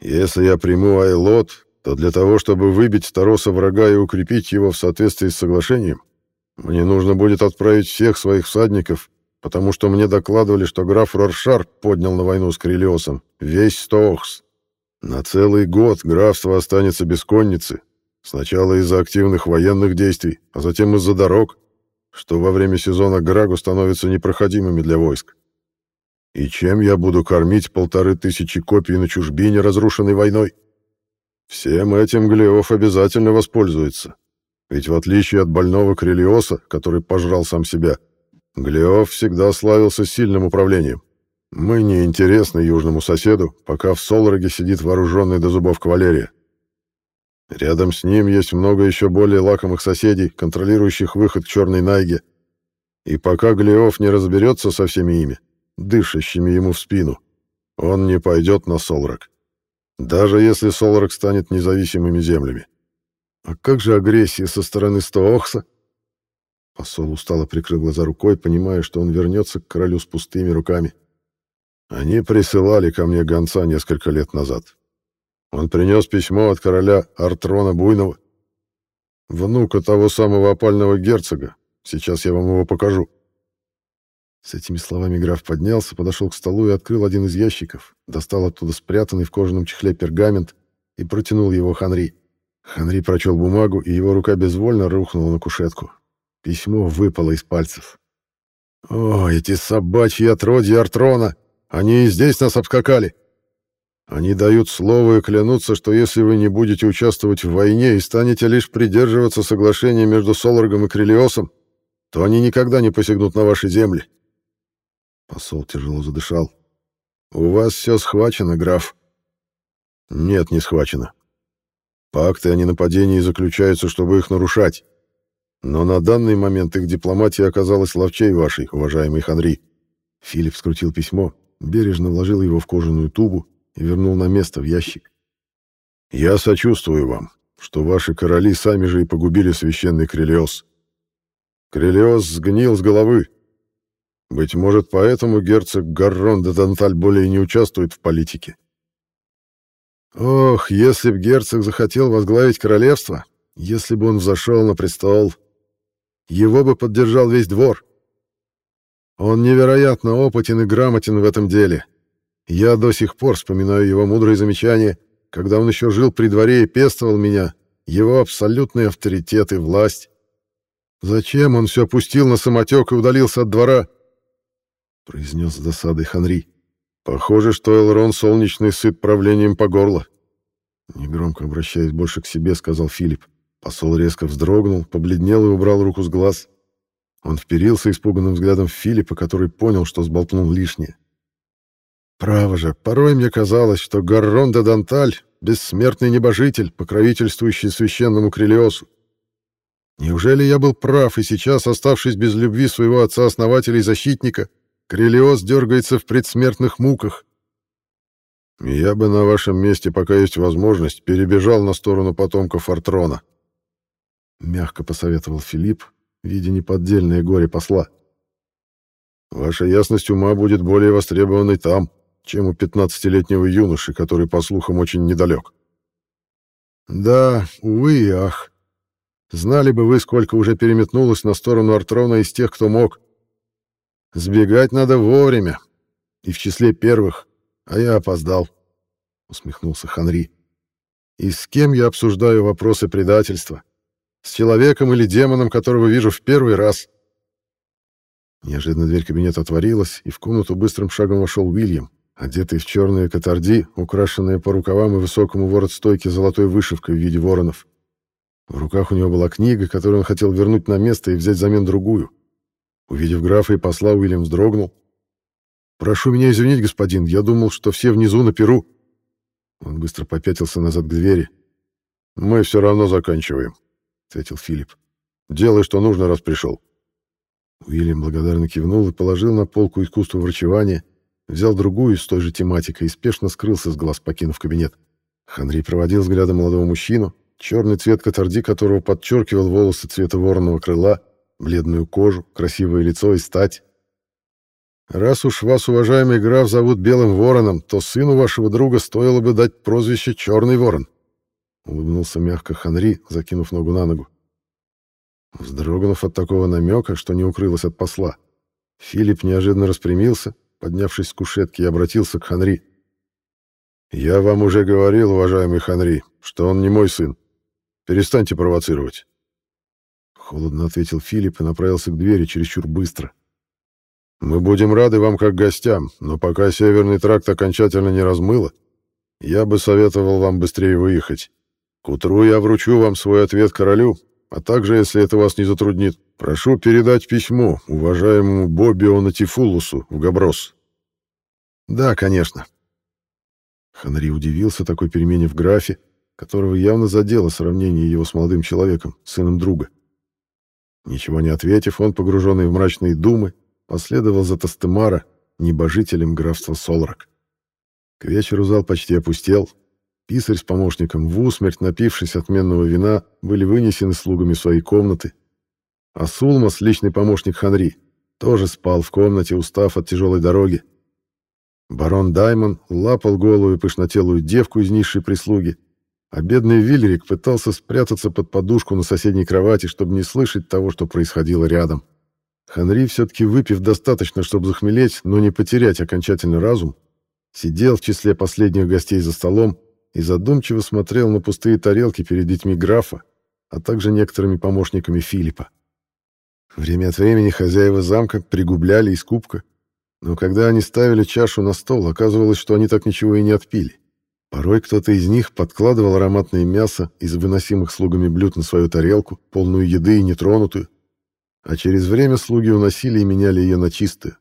Если я приму Айлот, то для того, чтобы выбить Тароса врага и укрепить его в соответствии с соглашением, Мне нужно будет отправить всех своих всадников, потому что мне докладывали, что граф Роршар поднял на войну с Крелиосом весь Стоохс. На целый год графство останется без конницы, сначала из-за активных военных действий, а затем из-за дорог, что во время сезона Грагу становятся непроходимыми для войск. И чем я буду кормить полторы тысячи копий на чужбине, разрушенной войной? Всем этим Глеоф обязательно воспользуется. Ведь в отличие от больного Крелиоса, который пожрал сам себя, Глеоф всегда славился сильным управлением. Мы не интересны южному соседу, пока в Солроге сидит вооруженный до зубов кавалерия. Рядом с ним есть много еще более лакомых соседей, контролирующих выход к Черной Найге. И пока Глеоф не разберется со всеми ими, дышащими ему в спину, он не пойдет на Солрак. Даже если Солрак станет независимыми землями. А как же агрессия со стороны Стоохса? Посол устало прикрыл глаза рукой, понимая, что он вернется к королю с пустыми руками. Они присылали ко мне гонца несколько лет назад. Он принес письмо от короля Артрона Буйного, внука того самого опального герцога. Сейчас я вам его покажу. С этими словами граф поднялся, подошел к столу и открыл один из ящиков, достал оттуда спрятанный в кожаном чехле пергамент и протянул его Ханри. Ханри прочел бумагу, и его рука безвольно рухнула на кушетку. Письмо выпало из пальцев. «О, эти собачьи отродья Артрона! Они и здесь нас обскакали!» Они дают слово и клянутся, что если вы не будете участвовать в войне и станете лишь придерживаться соглашения между Соларгом и Крелиосом, то они никогда не посягнут на ваши земли. Посол тяжело задышал. У вас все схвачено, граф. Нет, не схвачено. Пакты о ненападении заключаются, чтобы их нарушать. Но на данный момент их дипломатия оказалась ловчей вашей, уважаемый Ханри. Филипп скрутил письмо, бережно вложил его в кожаную тубу и вернул на место в ящик. «Я сочувствую вам, что ваши короли сами же и погубили священный Крелиос. Крелиос сгнил с головы. Быть может, поэтому герцог Гаррон де Данталь более не участвует в политике. Ох, если б герцог захотел возглавить королевство, если бы он взошел на престол, его бы поддержал весь двор. Он невероятно опытен и грамотен в этом деле, я до сих пор вспоминаю его мудрые замечания, когда он еще жил при дворе и пестовал меня, его абсолютный авторитет и власть. Зачем он все опустил на самотек и удалился от двора? произнес с досадой Ханри. Похоже, что Элрон солнечный сыт правлением по горло. Негромко обращаясь больше к себе, сказал Филипп. Посол резко вздрогнул, побледнел и убрал руку с глаз. Он вперился испуганным взглядом в Филиппа, который понял, что сболтнул лишнее. Право же, порой мне казалось, что Гаррон де Данталь — бессмертный небожитель, покровительствующий священному Крелиосу. Неужели я был прав, и сейчас, оставшись без любви своего отца-основателя и защитника, Крелиос дергается в предсмертных муках? Я бы на вашем месте, пока есть возможность, перебежал на сторону потомков Артрона. Мягко посоветовал Филипп, видя неподдельное горе посла. Ваша ясность ума будет более востребованной там чем у пятнадцатилетнего юноши, который, по слухам, очень недалек. Да, увы и ах. Знали бы вы, сколько уже переметнулось на сторону Артрона из тех, кто мог. Сбегать надо вовремя, и в числе первых, а я опоздал, — усмехнулся Ханри. И с кем я обсуждаю вопросы предательства? С человеком или демоном, которого вижу в первый раз? Неожиданно дверь кабинета отворилась, и в комнату быстрым шагом вошел Уильям одетый в черные катарди, украшенные по рукавам и высокому ворот стойки золотой вышивкой в виде воронов. В руках у него была книга, которую он хотел вернуть на место и взять взамен другую. Увидев графа и посла, Уильям вздрогнул. «Прошу меня извинить, господин, я думал, что все внизу на перу». Он быстро попятился назад к двери. «Мы все равно заканчиваем», — ответил Филипп. «Делай, что нужно, раз пришел». Уильям благодарно кивнул и положил на полку искусство врачевания — Взял другую с той же тематикой и спешно скрылся с глаз, покинув кабинет. Ханри проводил взглядом молодого мужчину, черный цвет катарди которого подчеркивал волосы цвета вороного крыла, бледную кожу, красивое лицо и стать. «Раз уж вас, уважаемый граф, зовут Белым Вороном, то сыну вашего друга стоило бы дать прозвище Черный Ворон», — улыбнулся мягко Ханри, закинув ногу на ногу. Вздрогнув от такого намека, что не укрылось от посла, Филипп неожиданно распрямился, поднявшись с кушетки, и обратился к Ханри. «Я вам уже говорил, уважаемый Ханри, что он не мой сын. Перестаньте провоцировать». Холодно ответил Филипп и направился к двери чересчур быстро. «Мы будем рады вам как гостям, но пока Северный тракт окончательно не размыло, я бы советовал вам быстрее выехать. К утру я вручу вам свой ответ королю, а также, если это вас не затруднит, прошу передать письмо уважаемому Боббио Натифулусу в Габрос». «Да, конечно». Ханри удивился такой перемене в графе, которого явно задело сравнение его с молодым человеком, сыном друга. Ничего не ответив, он, погруженный в мрачные думы, последовал за Тастемара, небожителем графства Солрак. К вечеру зал почти опустел. Писарь с помощником, в усмерть напившись отменного вина, были вынесены слугами свои комнаты. А Сулмас, личный помощник Ханри, тоже спал в комнате, устав от тяжелой дороги. Барон Даймон лапал голую пышнотелую девку из низшей прислуги, а бедный Вильрик пытался спрятаться под подушку на соседней кровати, чтобы не слышать того, что происходило рядом. Ханри, все-таки выпив достаточно, чтобы захмелеть, но не потерять окончательно разум, сидел в числе последних гостей за столом и задумчиво смотрел на пустые тарелки перед детьми графа, а также некоторыми помощниками Филиппа. Время от времени хозяева замка пригубляли из кубка, но когда они ставили чашу на стол, оказывалось, что они так ничего и не отпили. Порой кто-то из них подкладывал ароматное мясо из выносимых слугами блюд на свою тарелку, полную еды и нетронутую, а через время слуги уносили и меняли ее на чистую.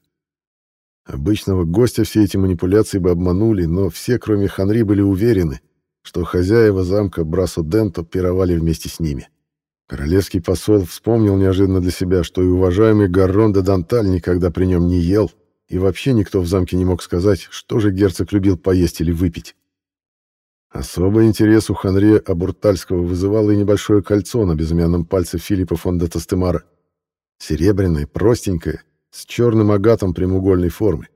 Обычного гостя все эти манипуляции бы обманули, но все, кроме Ханри, были уверены, что хозяева замка Брасо-Денто пировали вместе с ними. Королевский посол вспомнил неожиданно для себя, что и уважаемый Гаррон де Данталь никогда при нем не ел, и вообще никто в замке не мог сказать, что же герцог любил поесть или выпить. Особый интерес у Ханри Абуртальского вызывало и небольшое кольцо на безымянном пальце Филиппа фон де Тастемара. Серебряное, простенькое, с черным агатом прямоугольной формы.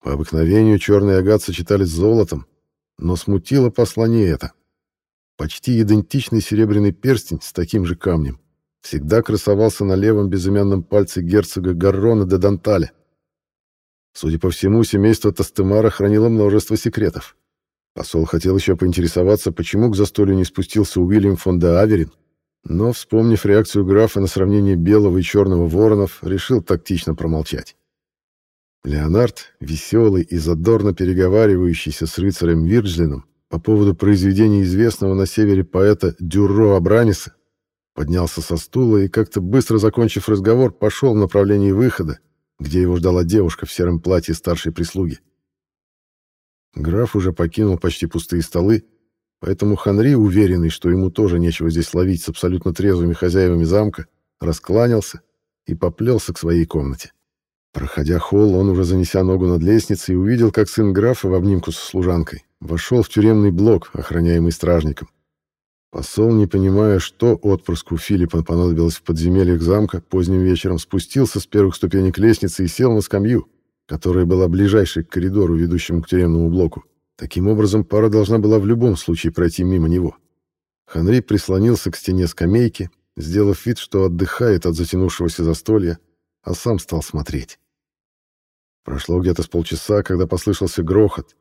По обыкновению черный агат сочетали с золотом, но смутило посла не это. Почти идентичный серебряный перстень с таким же камнем всегда красовался на левом безымянном пальце герцога Гаррона де Данталя. Судя по всему, семейство Тастемара хранило множество секретов. Посол хотел еще поинтересоваться, почему к застолью не спустился Уильям фон де Аверин, но, вспомнив реакцию графа на сравнение белого и черного воронов, решил тактично промолчать. Леонард, веселый и задорно переговаривающийся с рыцарем Вирджлином по поводу произведения известного на севере поэта Дюрро Абраниса, поднялся со стула и, как-то быстро закончив разговор, пошел в направлении выхода, где его ждала девушка в сером платье старшей прислуги. Граф уже покинул почти пустые столы, поэтому Ханри, уверенный, что ему тоже нечего здесь ловить с абсолютно трезвыми хозяевами замка, раскланялся и поплелся к своей комнате. Проходя холл, он уже занеся ногу над лестницей, увидел, как сын графа в обнимку со служанкой вошел в тюремный блок, охраняемый стражником. Посол, не понимая, что отпрыску Филиппа понадобилось в подземельях замка, поздним вечером спустился с первых ступенек лестницы и сел на скамью, которая была ближайшей к коридору, ведущему к тюремному блоку. Таким образом, пара должна была в любом случае пройти мимо него. Ханри прислонился к стене скамейки, сделав вид, что отдыхает от затянувшегося застолья, а сам стал смотреть. Прошло где-то с полчаса, когда послышался грохот.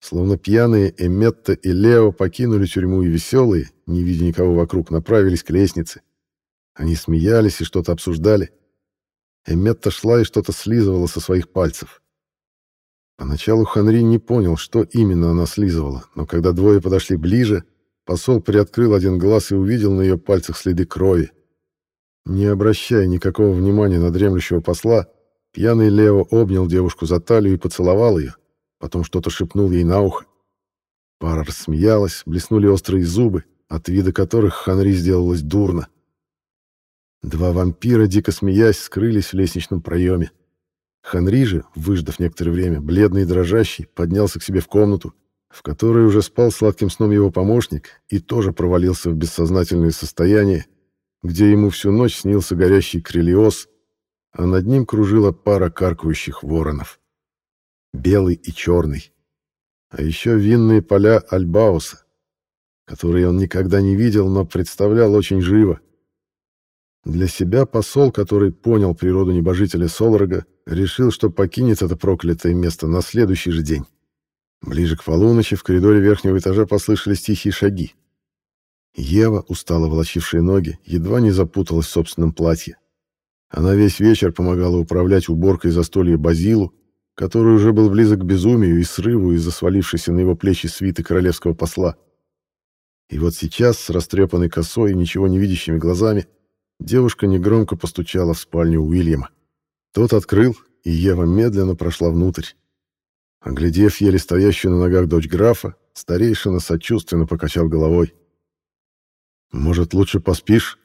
Словно пьяные Эметта и Лео покинули тюрьму и веселые, не видя никого вокруг, направились к лестнице. Они смеялись и что-то обсуждали. Эметта шла и что-то слизывала со своих пальцев. Поначалу Ханри не понял, что именно она слизывала, но когда двое подошли ближе, посол приоткрыл один глаз и увидел на ее пальцах следы крови. Не обращая никакого внимания на дремлющего посла, пьяный Лео обнял девушку за талию и поцеловал ее, потом что-то шепнул ей на ухо. Пара рассмеялась, блеснули острые зубы, от вида которых Ханри сделалось дурно. Два вампира, дико смеясь, скрылись в лестничном проеме. Ханри же, выждав некоторое время, бледный и дрожащий, поднялся к себе в комнату, в которой уже спал сладким сном его помощник, и тоже провалился в бессознательное состояние, где ему всю ночь снился горящий крелиоз, а над ним кружила пара каркающих воронов. Белый и черный. А еще винные поля Альбауса, которые он никогда не видел, но представлял очень живо. Для себя посол, который понял природу небожителя Солрога, решил, что покинет это проклятое место на следующий же день. Ближе к полуночи в коридоре верхнего этажа послышались тихие шаги. Ева, устало волочившая ноги, едва не запуталась в собственном платье. Она весь вечер помогала управлять уборкой застолья Базилу, который уже был близок к безумию и срыву из-за свалившейся на его плечи свиты королевского посла. И вот сейчас, с растрепанной косой и ничего не видящими глазами, девушка негромко постучала в спальню Уильяма. Тот открыл, и Ева медленно прошла внутрь. Оглядев еле стоящую на ногах дочь графа, старейшина сочувственно покачал головой. «Может, лучше поспишь?»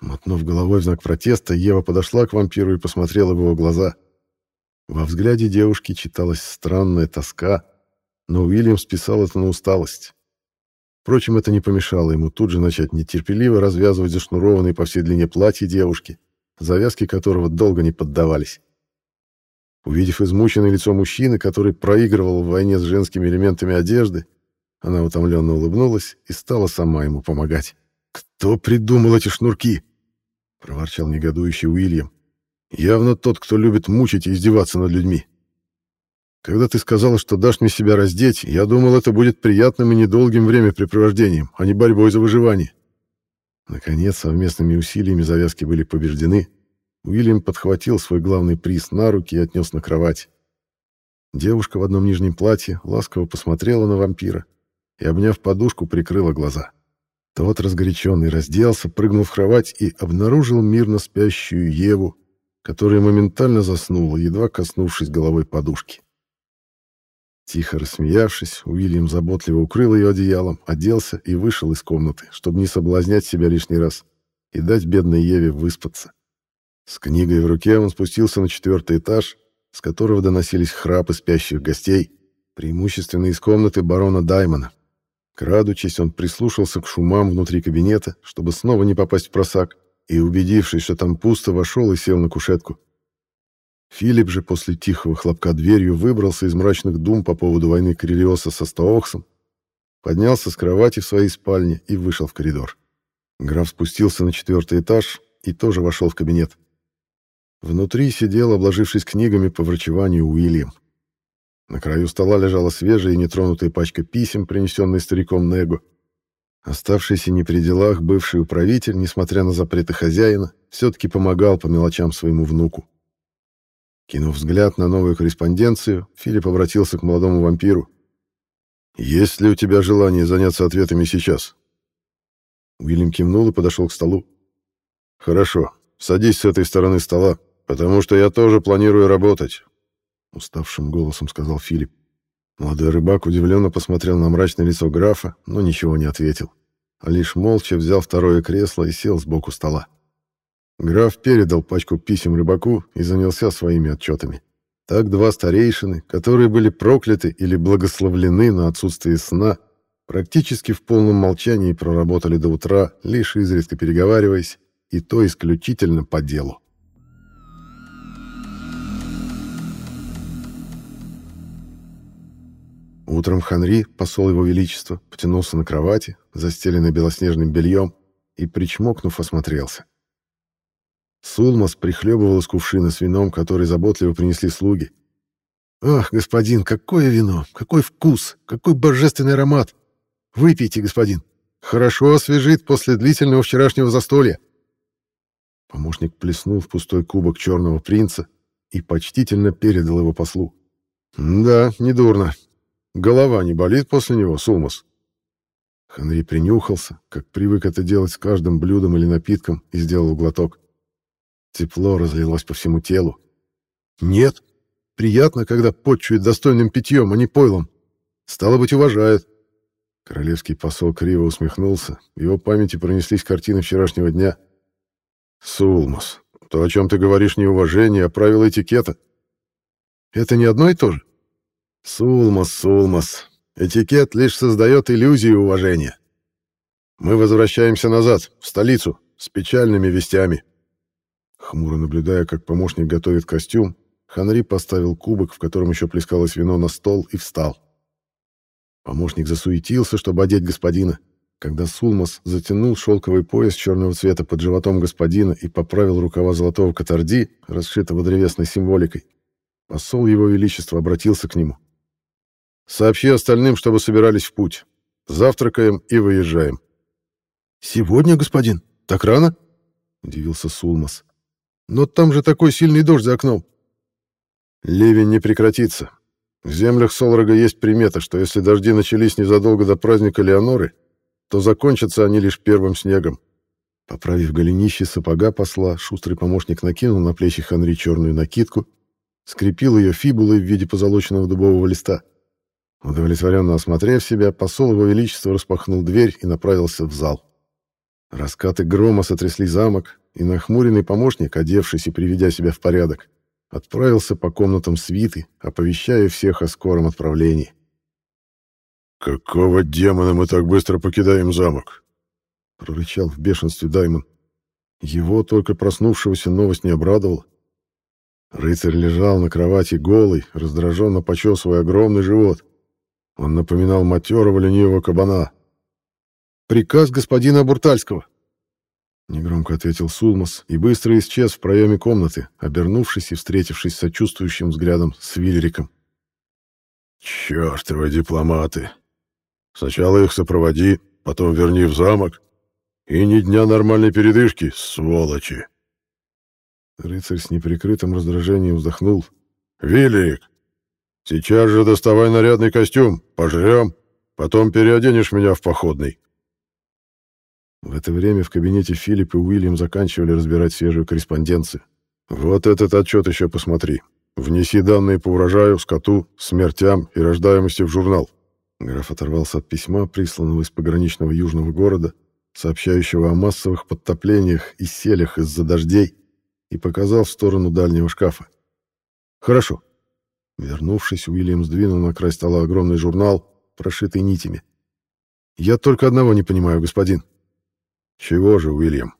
Мотнув головой в знак протеста, Ева подошла к вампиру и посмотрела в его глаза. Во взгляде девушки читалась странная тоска, но Уильям списал это на усталость. Впрочем, это не помешало ему тут же начать нетерпеливо развязывать зашнурованные по всей длине платья девушки, завязки которого долго не поддавались. Увидев измученное лицо мужчины, который проигрывал в войне с женскими элементами одежды, она утомленно улыбнулась и стала сама ему помогать. «Кто придумал эти шнурки?» — проворчал негодующий Уильям. «Явно тот, кто любит мучить и издеваться над людьми. Когда ты сказала, что дашь мне себя раздеть, я думал, это будет приятным и недолгим времяпрепровождением, а не борьбой за выживание». Наконец, совместными усилиями завязки были побеждены. Уильям подхватил свой главный приз на руки и отнес на кровать. Девушка в одном нижнем платье ласково посмотрела на вампира и, обняв подушку, прикрыла глаза. Тот, разгоряченный, разделся, прыгнул в кровать и обнаружил мирно спящую Еву, которая моментально заснула, едва коснувшись головой подушки. Тихо рассмеявшись, Уильям заботливо укрыл ее одеялом, оделся и вышел из комнаты, чтобы не соблазнять себя лишний раз и дать бедной Еве выспаться. С книгой в руке он спустился на четвертый этаж, с которого доносились храпы спящих гостей, преимущественно из комнаты барона Даймона. Крадучись, он прислушался к шумам внутри кабинета, чтобы снова не попасть в просак, и, убедившись, что там пусто, вошел и сел на кушетку. Филипп же после тихого хлопка дверью выбрался из мрачных дум по поводу войны Крилиоса со Стооксом, поднялся с кровати в своей спальне и вышел в коридор. Граф спустился на четвертый этаж и тоже вошел в кабинет. Внутри сидел, обложившись книгами по врачеванию, Уильям. На краю стола лежала свежая и нетронутая пачка писем, принесенная стариком Негу. Оставшийся не при делах бывший управитель, несмотря на запреты хозяина, все-таки помогал по мелочам своему внуку. Кинув взгляд на новую корреспонденцию, Филипп обратился к молодому вампиру. «Есть ли у тебя желание заняться ответами сейчас?» Уильям кивнул и подошел к столу. «Хорошо, садись с этой стороны стола, потому что я тоже планирую работать», — уставшим голосом сказал Филипп. Молодой рыбак удивленно посмотрел на мрачное лицо графа, но ничего не ответил, а лишь молча взял второе кресло и сел сбоку стола. Граф передал пачку писем рыбаку и занялся своими отчетами. Так два старейшины, которые были прокляты или благословлены на отсутствие сна, практически в полном молчании проработали до утра, лишь изредка переговариваясь, и то исключительно по делу. Утром Ханри, посол его величества, потянулся на кровати, застеленной белоснежным бельем, и, причмокнув, осмотрелся. Сулмас прихлебывал из кувшина с вином, который заботливо принесли слуги. «Ах, господин, какое вино! Какой вкус! Какой божественный аромат! Выпейте, господин! Хорошо освежит после длительного вчерашнего застолья!» Помощник плеснул в пустой кубок черного принца и почтительно передал его послу. «Да, недурно. Голова не болит после него, Сулмас?» Ханри принюхался, как привык это делать с каждым блюдом или напитком, и сделал глоток. Тепло разлилось по всему телу. Нет, приятно, когда почует достойным питьем, а не пойлом. Стало быть, уважает. Королевский посол криво усмехнулся. В его памяти пронеслись картины вчерашнего дня. Сулмас, то, о чем ты говоришь, не уважение, а правила этикета. Это не одно и то же? Сулмас, Сулмас, этикет лишь создает иллюзию уважения. Мы возвращаемся назад, в столицу, с печальными вестями. Хмуро наблюдая, как помощник готовит костюм, Ханри поставил кубок, в котором еще плескалось вино, на стол и встал. Помощник засуетился, чтобы одеть господина. когда Сулмас затянул шелковый пояс черного цвета под животом господина и поправил рукава золотого катарди, расшитого древесной символикой, посол его величества обратился к нему. «Сообщи остальным, чтобы собирались в путь. Завтракаем и выезжаем». «Сегодня, господин? Так рано?» — удивился Сулмас. «Но там же такой сильный дождь за окном». «Ливень не прекратится. В землях Солрога есть примета, что если дожди начались незадолго до праздника Леоноры, то закончатся они лишь первым снегом. Поправив голенище сапога посла, шустрый помощник накинул на плечи Ханри черную накидку, скрепил ее фибулой в виде позолоченного дубового листа. Удовлетворенно осмотрев себя, посол его величества распахнул дверь и направился в зал. Раскаты грома сотрясли замок, и нахмуренный помощник, одевшись и приведя себя в порядок, отправился по комнатам свиты, оповещая всех о скором отправлении. «Какого демона мы так быстро покидаем замок?» — прорычал в бешенстве Даймон. Его, только проснувшегося, новость не обрадовала. Рыцарь лежал на кровати голый, раздраженно почесывая огромный живот. Он напоминал матерого ленивого кабана. «Приказ господина Буртальского», — негромко ответил Сулмас и быстро исчез в проеме комнаты, обернувшись и встретившись сочувствующим взглядом с Вильриком. «Чёртовы дипломаты!» Сначала их сопроводи, потом верни в замок. И ни дня нормальной передышки, сволочи. Рыцарь с неприкрытым раздражением вздохнул. «Вилик, сейчас же доставай нарядный костюм, пожрем, потом переоденешь меня в походный». В это время в кабинете Филипп и Уильям заканчивали разбирать свежую корреспонденцию. «Вот этот отчет еще посмотри. Внеси данные по урожаю, скоту, смертям и рождаемости в журнал. Граф оторвался от письма, присланного из пограничного южного города, сообщающего о массовых подтоплениях и селях из-за дождей, и показал в сторону дальнего шкафа. «Хорошо». Вернувшись, Уильям сдвинул на край стола огромный журнал, прошитый нитями. «Я только одного не понимаю, господин». «Чего же, Уильям?»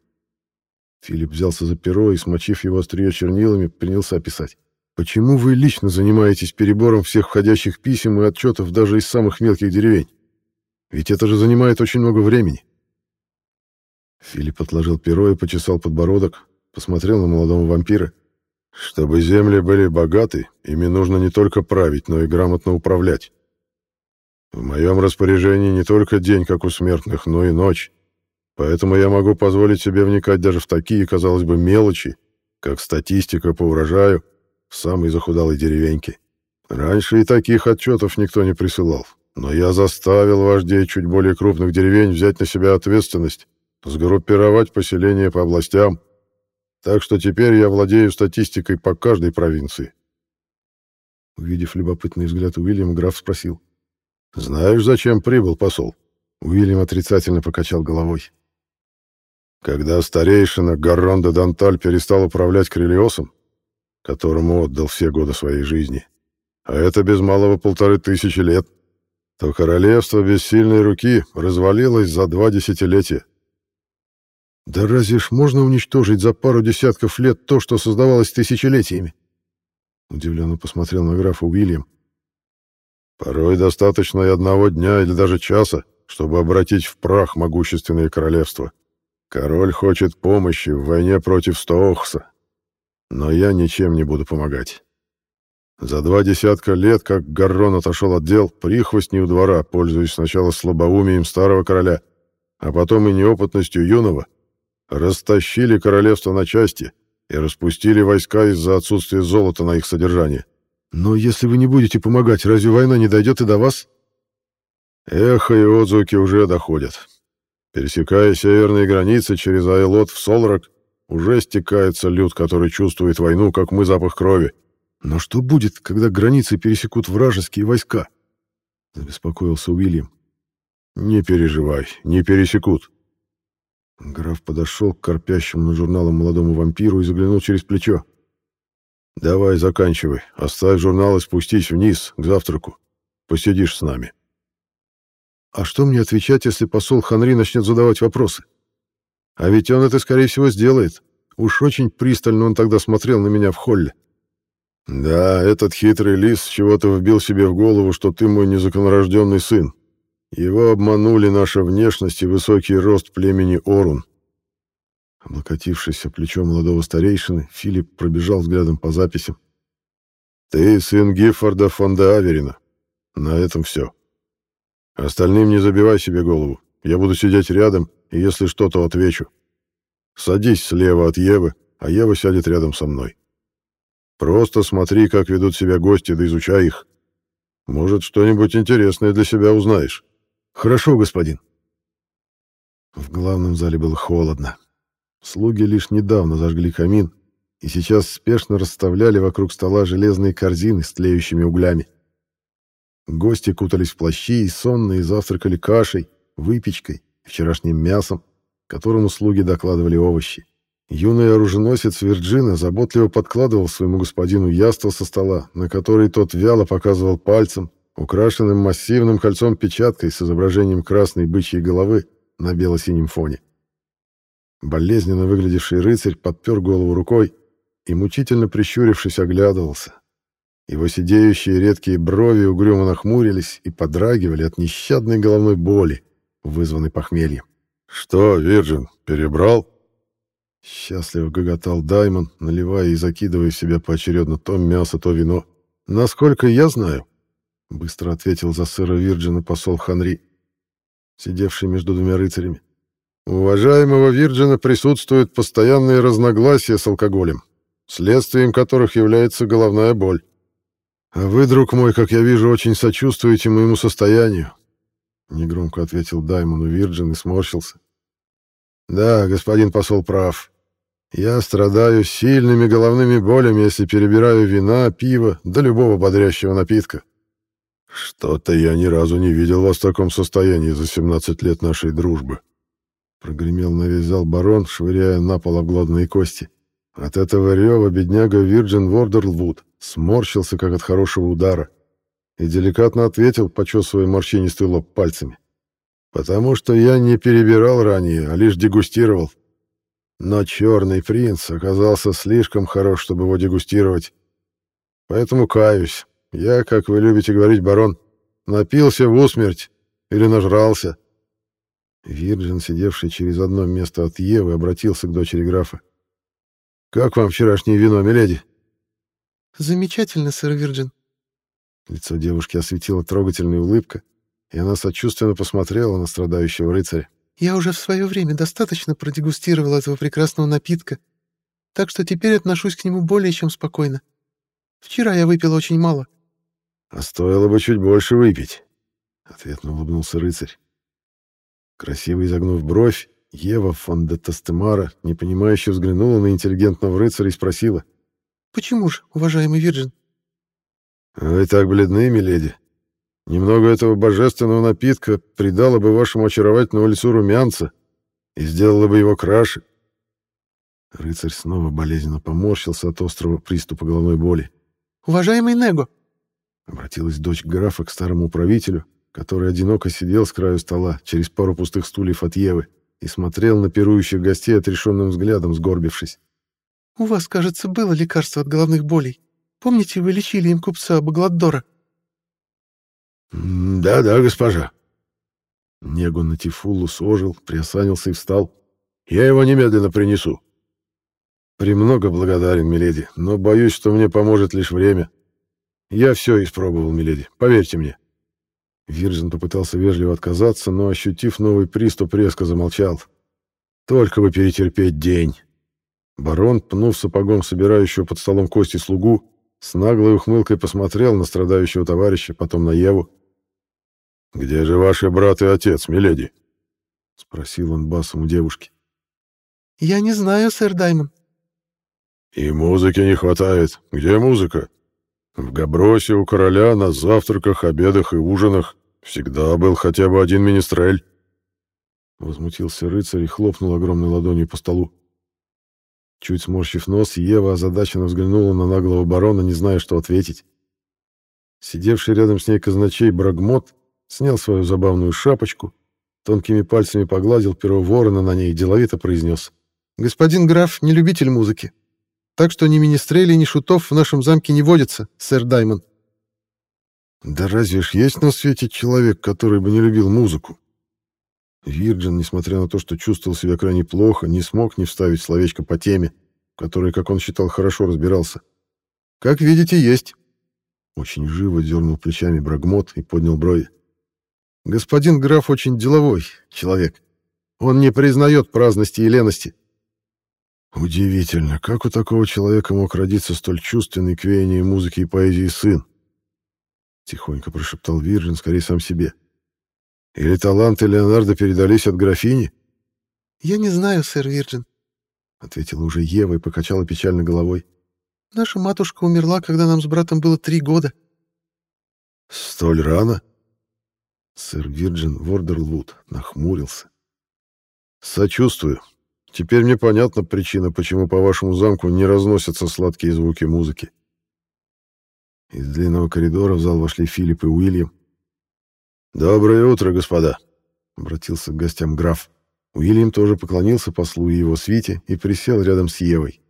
Филипп взялся за перо и, смочив его острие чернилами, принялся писать. Почему вы лично занимаетесь перебором всех входящих писем и отчетов даже из самых мелких деревень? Ведь это же занимает очень много времени. Филипп отложил перо и почесал подбородок, посмотрел на молодого вампира. Чтобы земли были богаты, ими нужно не только править, но и грамотно управлять. В моем распоряжении не только день, как у смертных, но и ночь. Поэтому я могу позволить себе вникать даже в такие, казалось бы, мелочи, как статистика по урожаю, в самой захудалой деревеньке. Раньше и таких отчетов никто не присылал, но я заставил вождей чуть более крупных деревень взять на себя ответственность, сгруппировать поселения по областям, так что теперь я владею статистикой по каждой провинции. Увидев любопытный взгляд Уильяма, граф спросил. «Знаешь, зачем прибыл посол?» Уильям отрицательно покачал головой. Когда старейшина Гарронда Данталь перестал управлять Крелиосом, которому отдал все годы своей жизни, а это без малого полторы тысячи лет, то королевство без сильной руки развалилось за два десятилетия. Да разве ж можно уничтожить за пару десятков лет то, что создавалось тысячелетиями? Удивленно посмотрел на графа Уильям. Порой достаточно и одного дня или даже часа, чтобы обратить в прах могущественное королевство. Король хочет помощи в войне против Стоохса, но я ничем не буду помогать. За два десятка лет, как Гаррон отошел от дел, прихвостни у двора, пользуясь сначала слабоумием старого короля, а потом и неопытностью юного, растащили королевство на части и распустили войска из-за отсутствия золота на их содержание. Но если вы не будете помогать, разве война не дойдет и до вас? Эхо и отзвуки уже доходят. Пересекая северные границы через Айлот в Солрак, уже стекается люд, который чувствует войну, как мы запах крови. Но что будет, когда границы пересекут вражеские войска? Забеспокоился Уильям. Не переживай, не пересекут. Граф подошел к корпящему на журналом молодому вампиру и заглянул через плечо. «Давай, заканчивай. Оставь журнал и спустись вниз, к завтраку. Посидишь с нами». «А что мне отвечать, если посол Ханри начнет задавать вопросы?» А ведь он это, скорее всего, сделает. Уж очень пристально он тогда смотрел на меня в холле. Да, этот хитрый лис чего-то вбил себе в голову, что ты мой незаконнорожденный сын. Его обманули наша внешность и высокий рост племени Орун. Облокотившись о плечо молодого старейшины, Филипп пробежал взглядом по записям. «Ты сын Гиффорда фон де Аверина. На этом все. Остальным не забивай себе голову. Я буду сидеть рядом, и если что, то отвечу. Садись слева от Евы, а Ева сядет рядом со мной. Просто смотри, как ведут себя гости, да изучай их. Может, что-нибудь интересное для себя узнаешь». «Хорошо, господин». В главном зале было холодно. Слуги лишь недавно зажгли камин и сейчас спешно расставляли вокруг стола железные корзины с тлеющими углями. Гости кутались в плащи и сонные завтракали кашей, выпечкой, вчерашним мясом, которому слуги докладывали овощи. Юный оруженосец Вирджина заботливо подкладывал своему господину яство со стола, на который тот вяло показывал пальцем, украшенным массивным кольцом-печаткой с изображением красной бычьей головы на бело-синем фоне. Болезненно выглядевший рыцарь подпер голову рукой и, мучительно прищурившись, оглядывался. Его сидеющие редкие брови угрюмо нахмурились и подрагивали от нещадной головной боли, вызванной похмельем. «Что, Вирджин, перебрал?» Счастливо гоготал Даймон, наливая и закидывая в себя поочередно то мясо, то вино. «Насколько я знаю», — быстро ответил за сэра Вирджина посол Ханри, сидевший между двумя рыцарями. Уважаемого Вирджина присутствуют постоянные разногласия с алкоголем, следствием которых является головная боль. А вы, друг мой, как я вижу, очень сочувствуете моему состоянию, негромко ответил Даймону Вирджин и сморщился. Да, господин посол прав. Я страдаю сильными головными болями, если перебираю вина, пиво, да любого бодрящего напитка. Что-то я ни разу не видел вас в таком состоянии за 17 лет нашей дружбы, Прогремел на весь зал барон, швыряя на пол обглоданные кости. От этого рева бедняга Вирджин Вордерлвуд сморщился, как от хорошего удара, и деликатно ответил, почесывая морщинистый лоб пальцами. «Потому что я не перебирал ранее, а лишь дегустировал. Но черный принц оказался слишком хорош, чтобы его дегустировать. Поэтому каюсь. Я, как вы любите говорить, барон, напился в усмерть или нажрался. Вирджин, сидевший через одно место от Евы, обратился к дочери графа. «Как вам вчерашнее вино, миледи?» «Замечательно, сэр Вирджин». Лицо девушки осветила трогательная улыбка, и она сочувственно посмотрела на страдающего рыцаря. «Я уже в свое время достаточно продегустировал этого прекрасного напитка, так что теперь отношусь к нему более чем спокойно. Вчера я выпил очень мало». «А стоило бы чуть больше выпить», — ответно улыбнулся рыцарь. Красиво изогнув бровь, Ева фон де Тастемара, непонимающе взглянула на интеллигентного рыцаря и спросила. «Почему же, уважаемый Вирджин?» «Вы так бледны, миледи. Немного этого божественного напитка придало бы вашему очаровательному лицу румянца и сделало бы его краше». Рыцарь снова болезненно поморщился от острого приступа головной боли. «Уважаемый Него!» Обратилась дочь графа к старому правителю, который одиноко сидел с краю стола через пару пустых стульев от Евы и смотрел на пирующих гостей отрешенным взглядом, сгорбившись. «У вас, кажется, было лекарство от головных болей. Помните, вы лечили им купца Багладдора?» «Да-да, госпожа». Негу на Тифулу сожил, приосанился и встал. «Я его немедленно принесу». «Премного благодарен, миледи, но боюсь, что мне поможет лишь время. Я все испробовал, миледи, поверьте мне». Вирджин попытался вежливо отказаться, но, ощутив новый приступ, резко замолчал. «Только бы перетерпеть день!» Барон, пнув сапогом собирающего под столом кости слугу, с наглой ухмылкой посмотрел на страдающего товарища, потом на Еву. «Где же ваши брат и отец, миледи?» — спросил он басом у девушки. «Я не знаю, сэр Даймон». «И музыки не хватает. Где музыка?» В Габросе у короля на завтраках, обедах и ужинах всегда был хотя бы один министрель. Возмутился рыцарь и хлопнул огромной ладонью по столу. Чуть сморщив нос, Ева озадаченно взглянула на наглого барона, не зная, что ответить. Сидевший рядом с ней казначей Брагмот снял свою забавную шапочку, тонкими пальцами погладил перо ворона на ней и деловито произнес. «Господин граф не любитель музыки. Так что ни министрелей, ни шутов в нашем замке не водится, сэр Даймон. Да разве ж есть на свете человек, который бы не любил музыку? Вирджин, несмотря на то, что чувствовал себя крайне плохо, не смог не вставить словечко по теме, в которой, как он считал, хорошо разбирался. «Как видите, есть». Очень живо дернул плечами Брагмот и поднял брови. «Господин граф очень деловой человек. Он не признает праздности и лености». Удивительно, как у такого человека мог родиться столь чувственный к веянию музыки и поэзии сын? Тихонько прошептал Вирджин, скорее сам себе. — или таланты Леонардо передались от графини? Я не знаю, сэр Вирджин, ответила уже Ева и покачала печально головой. Наша матушка умерла, когда нам с братом было три года. Столь рано? Сэр Вирджин Вордерлвуд нахмурился. Сочувствую. Теперь мне понятна причина, почему по вашему замку не разносятся сладкие звуки музыки. Из длинного коридора в зал вошли Филипп и Уильям. «Доброе утро, господа!» — обратился к гостям граф. Уильям тоже поклонился послу и его свите и присел рядом с Евой.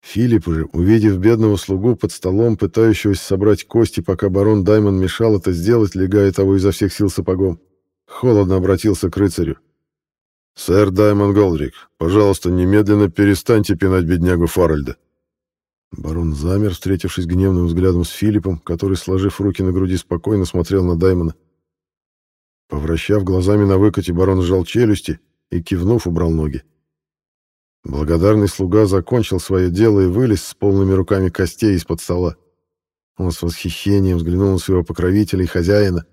Филипп же, увидев бедного слугу под столом, пытающегося собрать кости, пока барон Даймон мешал это сделать, легая того изо всех сил сапогом, холодно обратился к рыцарю. «Сэр Даймон Голдрик, пожалуйста, немедленно перестаньте пинать беднягу Фаральда». Барон замер, встретившись гневным взглядом с Филиппом, который, сложив руки на груди, спокойно смотрел на Даймона. Повращав глазами на выкате, барон сжал челюсти и, кивнув, убрал ноги. Благодарный слуга закончил свое дело и вылез с полными руками костей из-под стола. Он с восхищением взглянул на своего покровителя и хозяина.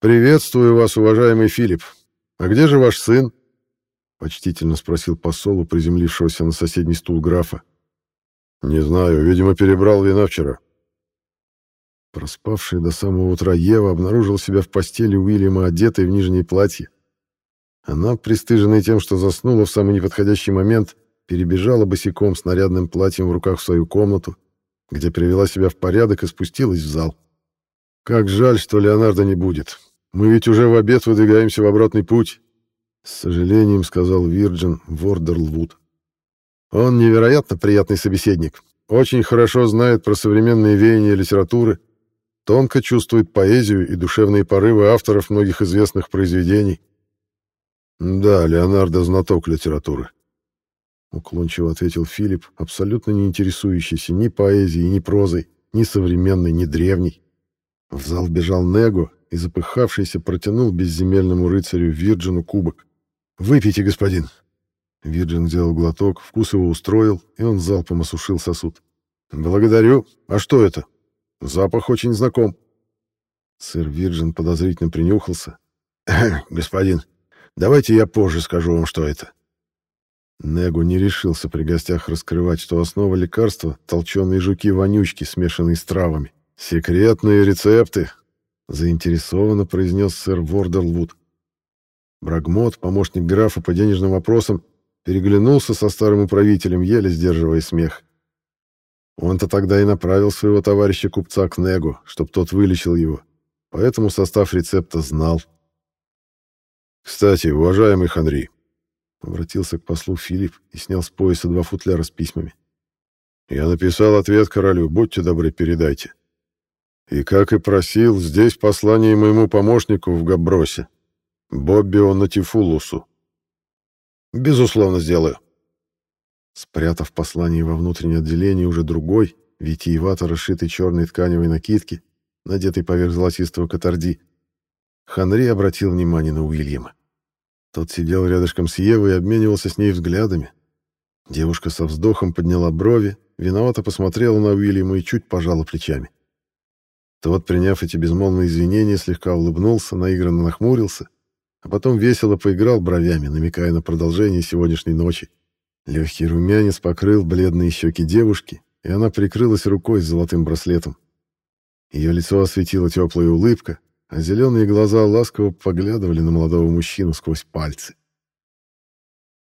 «Приветствую вас, уважаемый Филипп. А где же ваш сын?» Почтительно спросил посолу, приземлившегося на соседний стул графа. «Не знаю, видимо, перебрал вина вчера. Проспавшая до самого утра Ева обнаружила себя в постели Уильяма, одетой в нижнее платье. Она, пристыженная тем, что заснула в самый неподходящий момент, перебежала босиком с нарядным платьем в руках в свою комнату, где привела себя в порядок и спустилась в зал. «Как жаль, что Леонардо не будет. Мы ведь уже в обед выдвигаемся в обратный путь», — с сожалением сказал Вирджин Вордерлвуд. «Он невероятно приятный собеседник, очень хорошо знает про современные веяния литературы тонко чувствует поэзию и душевные порывы авторов многих известных произведений. Да, Леонардо знаток литературы. Уклончиво ответил Филипп, абсолютно не интересующийся ни поэзией, ни прозой, ни современной, ни древней. В зал бежал Него и, запыхавшийся, протянул безземельному рыцарю Вирджину кубок. «Выпейте, господин!» Вирджин сделал глоток, вкус его устроил, и он залпом осушил сосуд. «Благодарю. А что это?» Запах очень знаком. Сэр Вирджин подозрительно принюхался. «Господин, давайте я позже скажу вам, что это». Негу не решился при гостях раскрывать, что основа лекарства — толченые жуки-вонючки, смешанные с травами. «Секретные рецепты», — заинтересованно произнес сэр Вордерлвуд. Брагмот, помощник графа по денежным вопросам, переглянулся со старым управителем, еле сдерживая смех. Он-то тогда и направил своего товарища-купца к Негу, чтобы тот вылечил его. Поэтому состав рецепта знал. «Кстати, уважаемый Ханри», — обратился к послу Филипп и снял с пояса два футляра с письмами. «Я написал ответ королю, будьте добры, передайте. И, как и просил, здесь послание моему помощнику в Габросе, Бобби Онатифулусу. Безусловно, сделаю». Спрятав послание во внутреннее отделение уже другой, витиевато расшитой черной тканевой накидки, надетой поверх золотистого катарди, Ханри обратил внимание на Уильяма. Тот сидел рядышком с Евой и обменивался с ней взглядами. Девушка со вздохом подняла брови, виновато посмотрела на Уильяма и чуть пожала плечами. Тот, приняв эти безмолвные извинения, слегка улыбнулся, наигранно нахмурился, а потом весело поиграл бровями, намекая на продолжение сегодняшней ночи. Легкий румянец покрыл бледные щеки девушки, и она прикрылась рукой с золотым браслетом. Ее лицо осветила теплая улыбка, а зеленые глаза ласково поглядывали на молодого мужчину сквозь пальцы.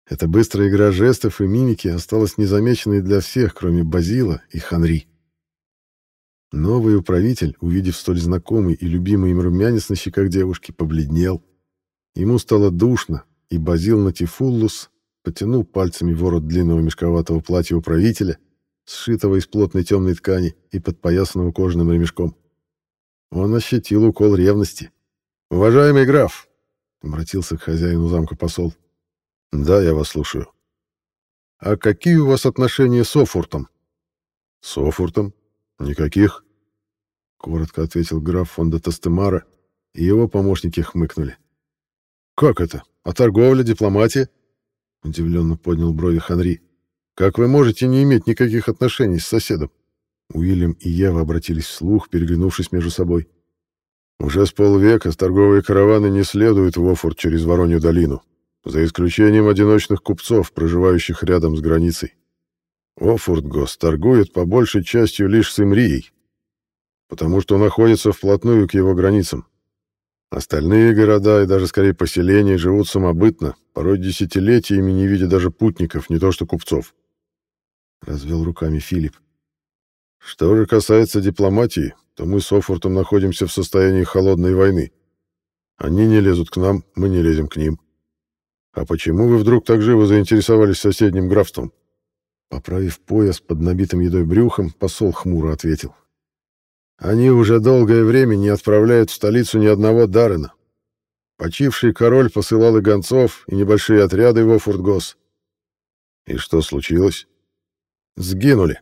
Эта быстрая игра жестов и мимики осталась незамеченной для всех, кроме Базила и Ханри. Новый управитель, увидев столь знакомый и любимый им румянец на щеках девушки, побледнел. Ему стало душно, и Базил Натифуллус потянул пальцами ворот длинного мешковатого платья управителя, сшитого из плотной темной ткани и подпоясанного кожаным ремешком. Он ощутил укол ревности. «Уважаемый граф!» — обратился к хозяину замка посол. «Да, я вас слушаю». «А какие у вас отношения с Офуртом?» «С Офуртом? Никаких», — коротко ответил граф фон де Тастемара, и его помощники хмыкнули. «Как это? А торговля, дипломатия?» — удивленно поднял брови Ханри. «Как вы можете не иметь никаких отношений с соседом?» Уильям и Ева обратились вслух, переглянувшись между собой. «Уже с полвека торговые караваны не следуют в Офорт через Воронью долину, за исключением одиночных купцов, проживающих рядом с границей. Офорт-гос торгует по большей частью лишь с Имрией, потому что находится вплотную к его границам. Остальные города и даже скорее поселения живут самобытно, порой десятилетиями не видя даже путников, не то что купцов. Развел руками Филипп. Что же касается дипломатии, то мы с Офортом находимся в состоянии холодной войны. Они не лезут к нам, мы не лезем к ним. А почему вы вдруг так живо заинтересовались соседним графством? Поправив пояс под набитым едой брюхом, посол хмуро ответил. Они уже долгое время не отправляют в столицу ни одного Дарена. Почивший король посылал и гонцов, и небольшие отряды в Офуртгос. И что случилось? Сгинули.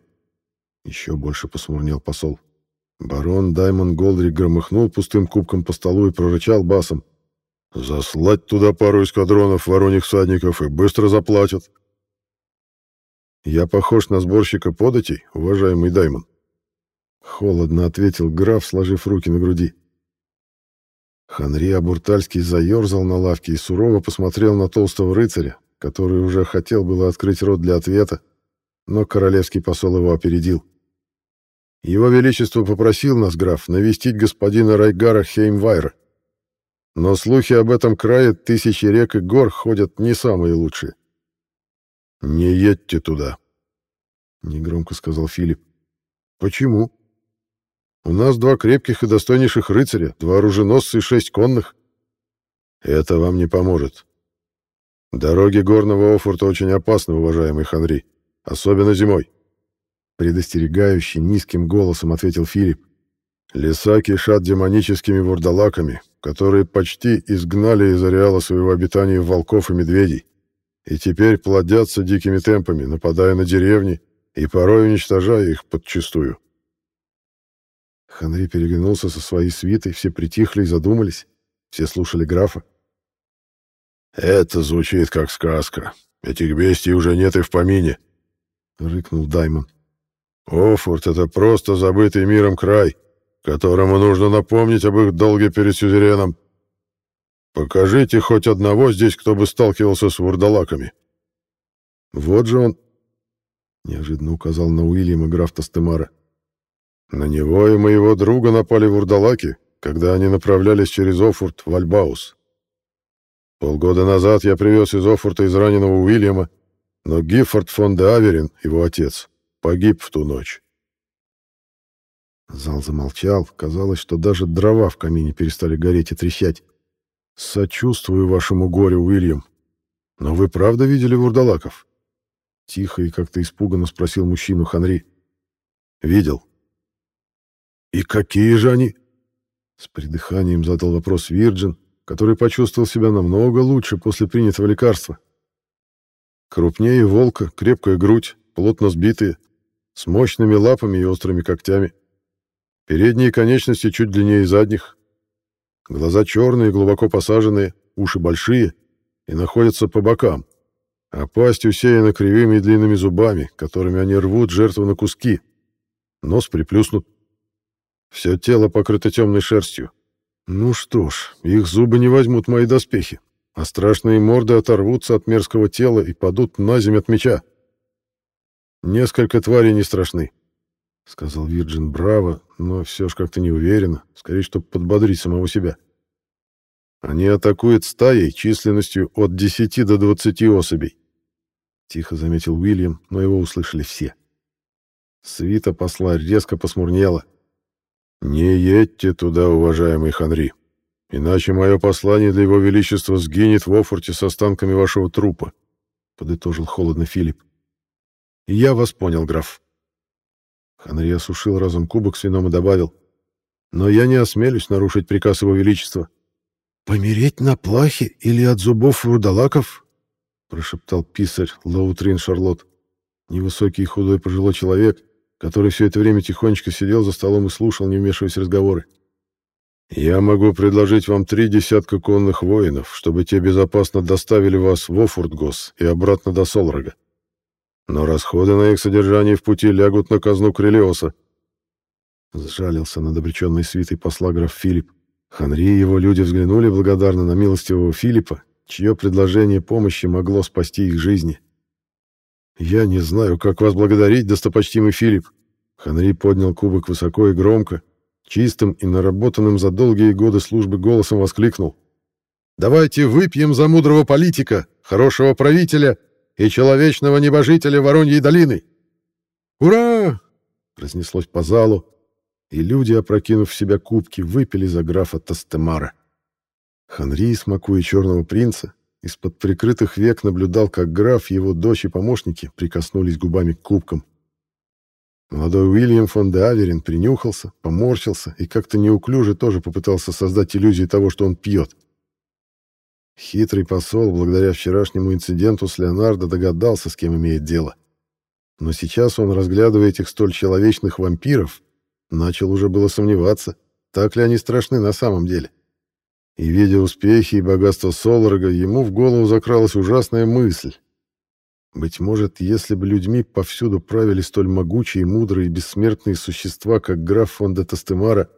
Еще больше посмурнел посол. Барон Даймон Голдрик громыхнул пустым кубком по столу и прорычал басом. «Заслать туда пару эскадронов вороньих всадников и быстро заплатят». «Я похож на сборщика податей, уважаемый Даймон?» Холодно ответил граф, сложив руки на груди. Ханри Абуртальский заерзал на лавке и сурово посмотрел на толстого рыцаря, который уже хотел было открыть рот для ответа, но королевский посол его опередил. Его Величество попросил нас, граф, навестить господина Райгара Хеймвайра. Но слухи об этом крае тысячи рек и гор ходят не самые лучшие. «Не едьте туда», — негромко сказал Филипп. «Почему?» «У нас два крепких и достойнейших рыцаря, два оруженосца и шесть конных. Это вам не поможет. Дороги горного Офорта очень опасны, уважаемый Ханри, особенно зимой. Предостерегающе низким голосом ответил Филипп. Леса кишат демоническими вурдалаками, которые почти изгнали из ареала своего обитания волков и медведей, и теперь плодятся дикими темпами, нападая на деревни и порой уничтожая их подчистую. Ханри переглянулся со своей свитой, все притихли и задумались, все слушали графа. «Это звучит как сказка. Этих бестий уже нет и в помине», — рыкнул Даймон. Офорт — это просто забытый миром край, которому нужно напомнить об их долге перед сюзереном. Покажите хоть одного здесь, кто бы сталкивался с вурдалаками. Вот же он, — неожиданно указал на Уильяма граф Тастемара. На него и моего друга напали вурдалаки, когда они направлялись через Офорт в Альбаус. Полгода назад я привез из Офорта израненного Уильяма, но Гиффорд фон де Аверин, его отец, Погиб в ту ночь. Зал замолчал. Казалось, что даже дрова в камине перестали гореть и трещать. «Сочувствую вашему горю, Уильям. Но вы правда видели вурдалаков?» Тихо и как-то испуганно спросил мужчину Ханри. «Видел». «И какие же они?» С придыханием задал вопрос Вирджин, который почувствовал себя намного лучше после принятого лекарства. Крупнее волка, крепкая грудь, плотно сбитые, с мощными лапами и острыми когтями. Передние конечности чуть длиннее задних. Глаза черные, глубоко посаженные, уши большие и находятся по бокам, а пасть усеяна кривыми и длинными зубами, которыми они рвут жертву на куски. Нос приплюснут. Все тело покрыто темной шерстью. Ну что ж, их зубы не возьмут мои доспехи, а страшные морды оторвутся от мерзкого тела и падут на землю от меча. «Несколько тварей не страшны», — сказал Вирджин браво, но все ж как-то неуверенно, скорее, чтобы подбодрить самого себя. «Они атакуют стаей численностью от 10 до 20 особей», — тихо заметил Уильям, но его услышали все. Свита посла резко посмурнела. «Не едьте туда, уважаемый Ханри, иначе мое послание для его величества сгинет в Офорте с останками вашего трупа», — подытожил холодно Филипп. «Я вас понял, граф». Ханри осушил разом кубок с вином и добавил. Но я не осмелюсь нарушить приказ его величества. «Помереть на плахе или от зубов вурдалаков?» — прошептал писарь Лоутрин Шарлот. Невысокий и худой пожилой человек, который все это время тихонечко сидел за столом и слушал, не вмешиваясь в разговоры. «Я могу предложить вам три десятка конных воинов, чтобы те безопасно доставили вас в Офуртгос и обратно до Солрога. Но расходы на их содержание в пути лягут на казну Крелиоса». Сжалился над обреченной свитой посла граф Филипп. Ханри и его люди взглянули благодарно на милостивого Филиппа, чье предложение помощи могло спасти их жизни. «Я не знаю, как вас благодарить, достопочтимый Филипп!» Ханри поднял кубок высоко и громко, чистым и наработанным за долгие годы службы голосом воскликнул. «Давайте выпьем за мудрого политика, хорошего правителя и человечного небожителя Вороньей долины!» «Ура!» — разнеслось по залу, и люди, опрокинув в себя кубки, выпили за графа Тастемара. Ханри, смакуя черного принца, из-под прикрытых век наблюдал, как граф, его дочь и помощники прикоснулись губами к кубкам. Молодой Уильям фон де Аверин принюхался, поморщился и как-то неуклюже тоже попытался создать иллюзию того, что он пьет. Хитрый посол, благодаря вчерашнему инциденту с Леонардо, догадался, с кем имеет дело. Но сейчас он, разглядывая этих столь человечных вампиров, Начал уже было сомневаться, так ли они страшны на самом деле. И, видя успехи и богатство Соларга, ему в голову закралась ужасная мысль. Быть может, если бы людьми повсюду правили столь могучие, мудрые и бессмертные существа, как граф фон де Тастемара,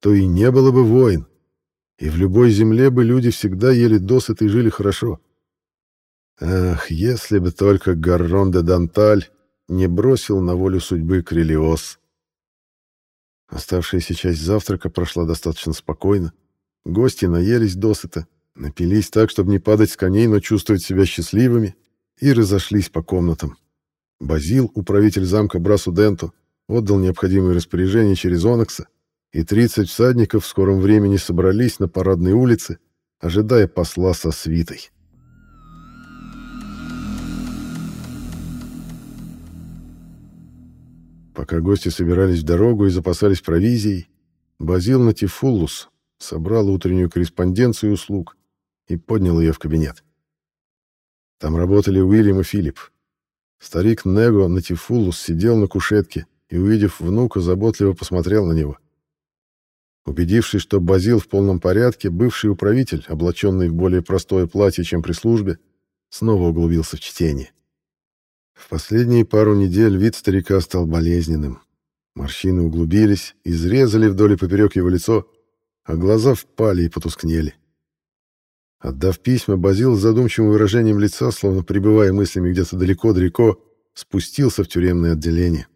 то и не было бы войн, и в любой земле бы люди всегда ели досыта и жили хорошо. Ах, если бы только Гаррон де Данталь не бросил на волю судьбы Крелиос. Оставшаяся часть завтрака прошла достаточно спокойно. Гости наелись досыта, напились так, чтобы не падать с коней, но чувствовать себя счастливыми, и разошлись по комнатам. Базил, управитель замка Брасуденто, отдал необходимые распоряжения через Онокса, и 30 всадников в скором времени собрались на парадной улице, ожидая посла со свитой. Пока гости собирались в дорогу и запасались провизией, Базил Натифуллус собрал утреннюю корреспонденцию услуг и поднял ее в кабинет. Там работали Уильям и Филипп. Старик Него Натифуллус сидел на кушетке и, увидев внука, заботливо посмотрел на него. Убедившись, что Базил в полном порядке, бывший управитель, облаченный в более простое платье, чем при службе, снова углубился в чтение. В последние пару недель вид старика стал болезненным. Морщины углубились, изрезали вдоль и поперек его лицо, а глаза впали и потускнели. Отдав письма, Базил с задумчивым выражением лица, словно пребывая мыслями где-то далеко-далеко, спустился в тюремное отделение.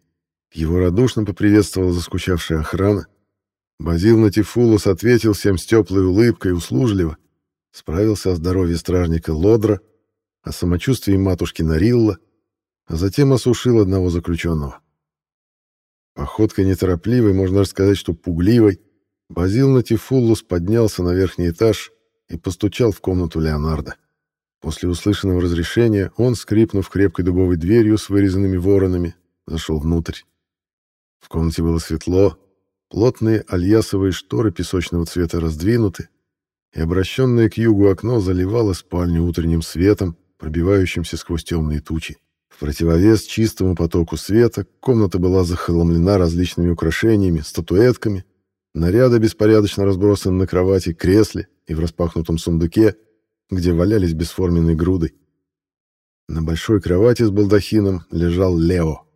Его радушно поприветствовала заскучавшая охрана. Базил Натифулус ответил всем с теплой улыбкой услужливо, справился о здоровье стражника Лодра, о самочувствии матушки Нарилла, а затем осушил одного заключенного. Походкой неторопливой, можно сказать, что пугливой, Базил Натифуллус поднялся на верхний этаж и постучал в комнату Леонардо. После услышанного разрешения он, скрипнув крепкой дубовой дверью с вырезанными воронами, зашел внутрь. В комнате было светло, плотные альясовые шторы песочного цвета раздвинуты, и обращенное к югу окно заливало спальню утренним светом, пробивающимся сквозь темные тучи. В противовес чистому потоку света комната была захламлена различными украшениями, статуэтками, наряды беспорядочно разбросаны на кровати, кресле и в распахнутом сундуке, где валялись бесформенной грудой. На большой кровати с балдахином лежал Лео.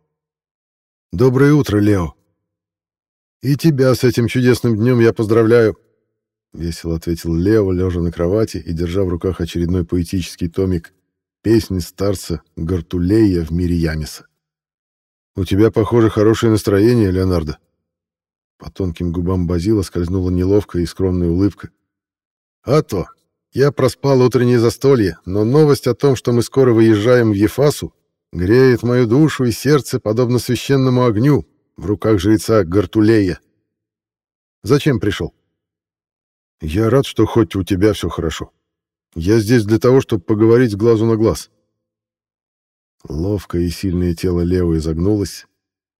«Доброе утро, Лео!» «И тебя с этим чудесным днем я поздравляю!» — весело ответил Лео, лежа на кровати и держа в руках очередной поэтический томик Песни старца Гартулея в мире Ямиса. «У тебя, похоже, хорошее настроение, Леонардо». По тонким губам Базила скользнула неловкая и скромная улыбка. «А то! Я проспал утреннее застолье, но новость о том, что мы скоро выезжаем в Ефасу, греет мою душу и сердце, подобно священному огню в руках жреца Гартулея. Зачем пришел?» «Я рад, что хоть у тебя все хорошо», я здесь для того, чтобы поговорить с глазу на глаз. Ловкое и сильное тело Лео изогнулось.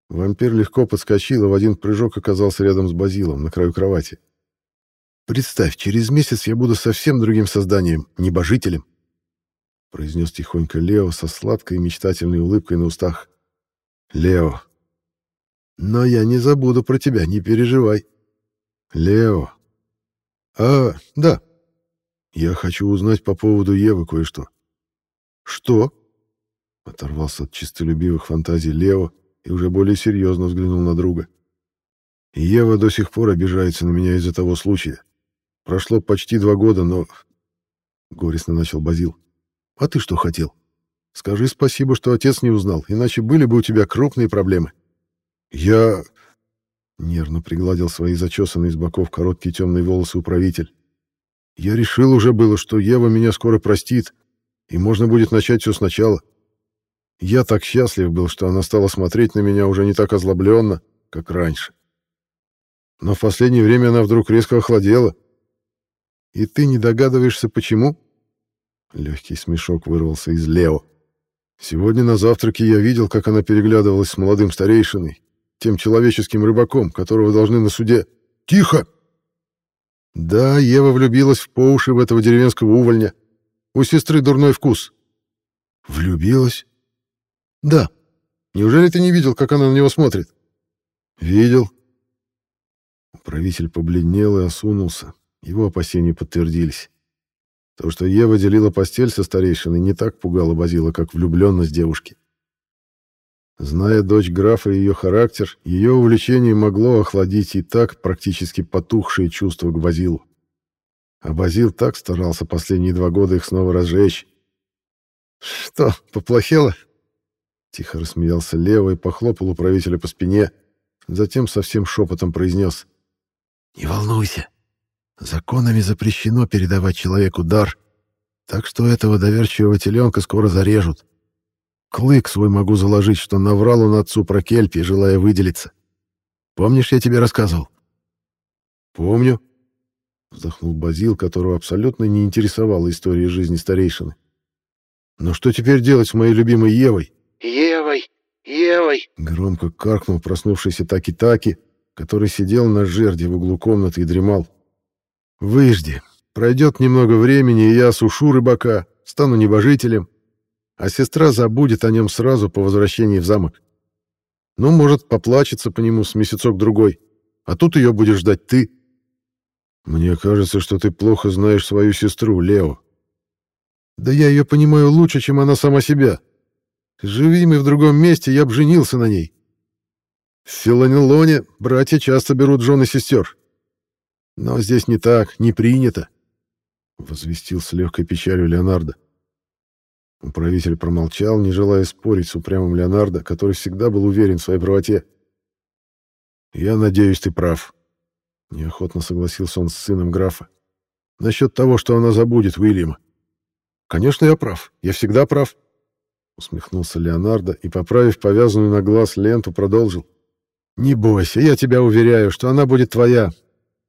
Вампир легко подскочил и в один прыжок оказался рядом с Базилом на краю кровати. «Представь, через месяц я буду совсем другим созданием, небожителем», произнес тихонько Лео со сладкой мечтательной улыбкой на устах. «Лео, но я не забуду про тебя, не переживай. Лео. А, да. Я хочу узнать по поводу Евы кое-что. Что? Оторвался от чистолюбивых фантазий Лео и уже более серьезно взглянул на друга. Ева до сих пор обижается на меня из-за того случая. Прошло почти два года, но... Горестно начал Базил. А ты что хотел? Скажи спасибо, что отец не узнал, иначе были бы у тебя крупные проблемы. Я... Нервно пригладил свои зачесанные с боков короткие темные волосы управитель. Я решил уже было, что Ева меня скоро простит, и можно будет начать все сначала. Я так счастлив был, что она стала смотреть на меня уже не так озлобленно, как раньше. Но в последнее время она вдруг резко охладела. И ты не догадываешься, почему? Легкий смешок вырвался из Лео. Сегодня на завтраке я видел, как она переглядывалась с молодым старейшиной, тем человеческим рыбаком, которого должны на суде... Тихо! Да, Ева влюбилась в по уши в этого деревенского увольня. У сестры дурной вкус. Влюбилась? Да. Неужели ты не видел, как она на него смотрит? Видел. Правитель побледнел и осунулся. Его опасения подтвердились. То, что Ева делила постель со старейшиной, не так пугало Базила, как влюбленность девушки. Зная дочь графа и ее характер, ее увлечение могло охладить и так практически потухшие чувства к Базилу. А Базил так старался последние два года их снова разжечь. «Что, поплохело?» Тихо рассмеялся Лео и похлопал управителя по спине, затем совсем шепотом произнес. «Не волнуйся. Законами запрещено передавать человеку дар, так что этого доверчивого теленка скоро зарежут. Клык свой могу заложить, что наврал он отцу про Кельпи, желая выделиться. Помнишь, я тебе рассказывал? Помню. Вздохнул Базил, которого абсолютно не интересовала история жизни старейшины. Но что теперь делать с моей любимой Евой? Евой! Евой! Громко каркнул проснувшийся Таки-Таки, который сидел на жерде в углу комнаты и дремал. Выжди. Пройдет немного времени, и я сушу рыбака, стану небожителем, а сестра забудет о нем сразу по возвращении в замок. Ну, может, поплачется по нему с месяцок-другой, а тут ее будешь ждать ты. Мне кажется, что ты плохо знаешь свою сестру, Лео. Да я ее понимаю лучше, чем она сама себя. Живи мы в другом месте, я б женился на ней. В Филонелоне братья часто берут жены сестер. Но здесь не так, не принято, — возвестил с легкой печалью Леонардо. Управитель промолчал, не желая спорить с упрямым Леонардо, который всегда был уверен в своей правоте. «Я надеюсь, ты прав», — неохотно согласился он с сыном графа. «Насчет того, что она забудет Уильяма». «Конечно, я прав. Я всегда прав», — усмехнулся Леонардо и, поправив повязанную на глаз ленту, продолжил. «Не бойся, я тебя уверяю, что она будет твоя,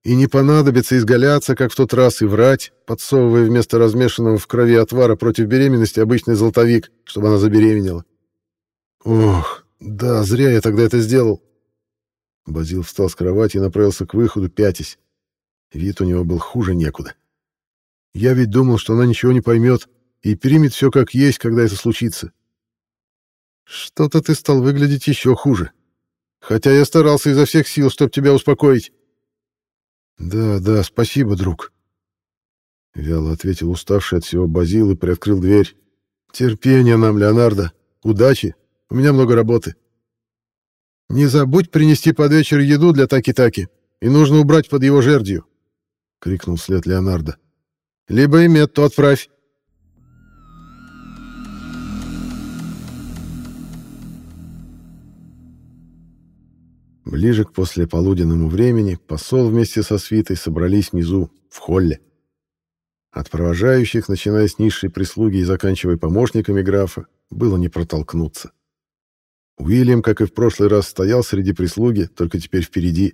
и не понадобится изгаляться, как в тот раз, и врать, подсовывая вместо размешанного в крови отвара против беременности обычный золотовик, чтобы она забеременела. Ох, да, зря я тогда это сделал. Базил встал с кровати и направился к выходу, пятясь. Вид у него был хуже некуда. Я ведь думал, что она ничего не поймет и примет все как есть, когда это случится. Что-то ты стал выглядеть еще хуже. Хотя я старался изо всех сил, чтобы тебя успокоить. «Да, да, спасибо, друг», — вяло ответил уставший от всего Базил и приоткрыл дверь. «Терпения нам, Леонардо. Удачи. У меня много работы. Не забудь принести под вечер еду для Таки-Таки, и нужно убрать под его жердью», — крикнул вслед Леонардо. «Либо и Метту отправь». Ближе к послеполуденному времени посол вместе со свитой собрались внизу, в холле. От провожающих, начиная с низшей прислуги и заканчивая помощниками графа, было не протолкнуться. Уильям, как и в прошлый раз, стоял среди прислуги, только теперь впереди.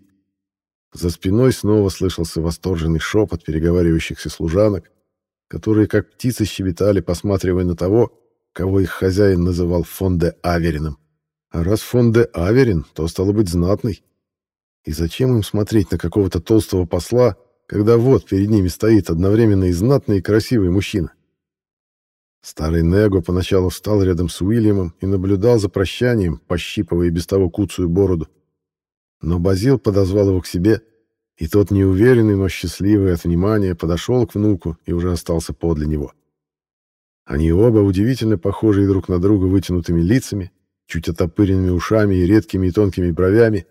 За спиной снова слышался восторженный шепот переговаривающихся служанок, которые как птицы щебетали, посматривая на того, кого их хозяин называл фон де Аверином. А раз фон де Аверин, то стало быть знатный. И зачем им смотреть на какого-то толстого посла, когда вот перед ними стоит одновременно и знатный, и красивый мужчина? Старый Него поначалу встал рядом с Уильямом и наблюдал за прощанием, пощипывая без того куцую бороду. Но Базил подозвал его к себе, и тот, неуверенный, но счастливый от внимания, подошел к внуку и уже остался подле него. Они оба, удивительно похожие друг на друга вытянутыми лицами, чуть отопыренными ушами и редкими и тонкими бровями,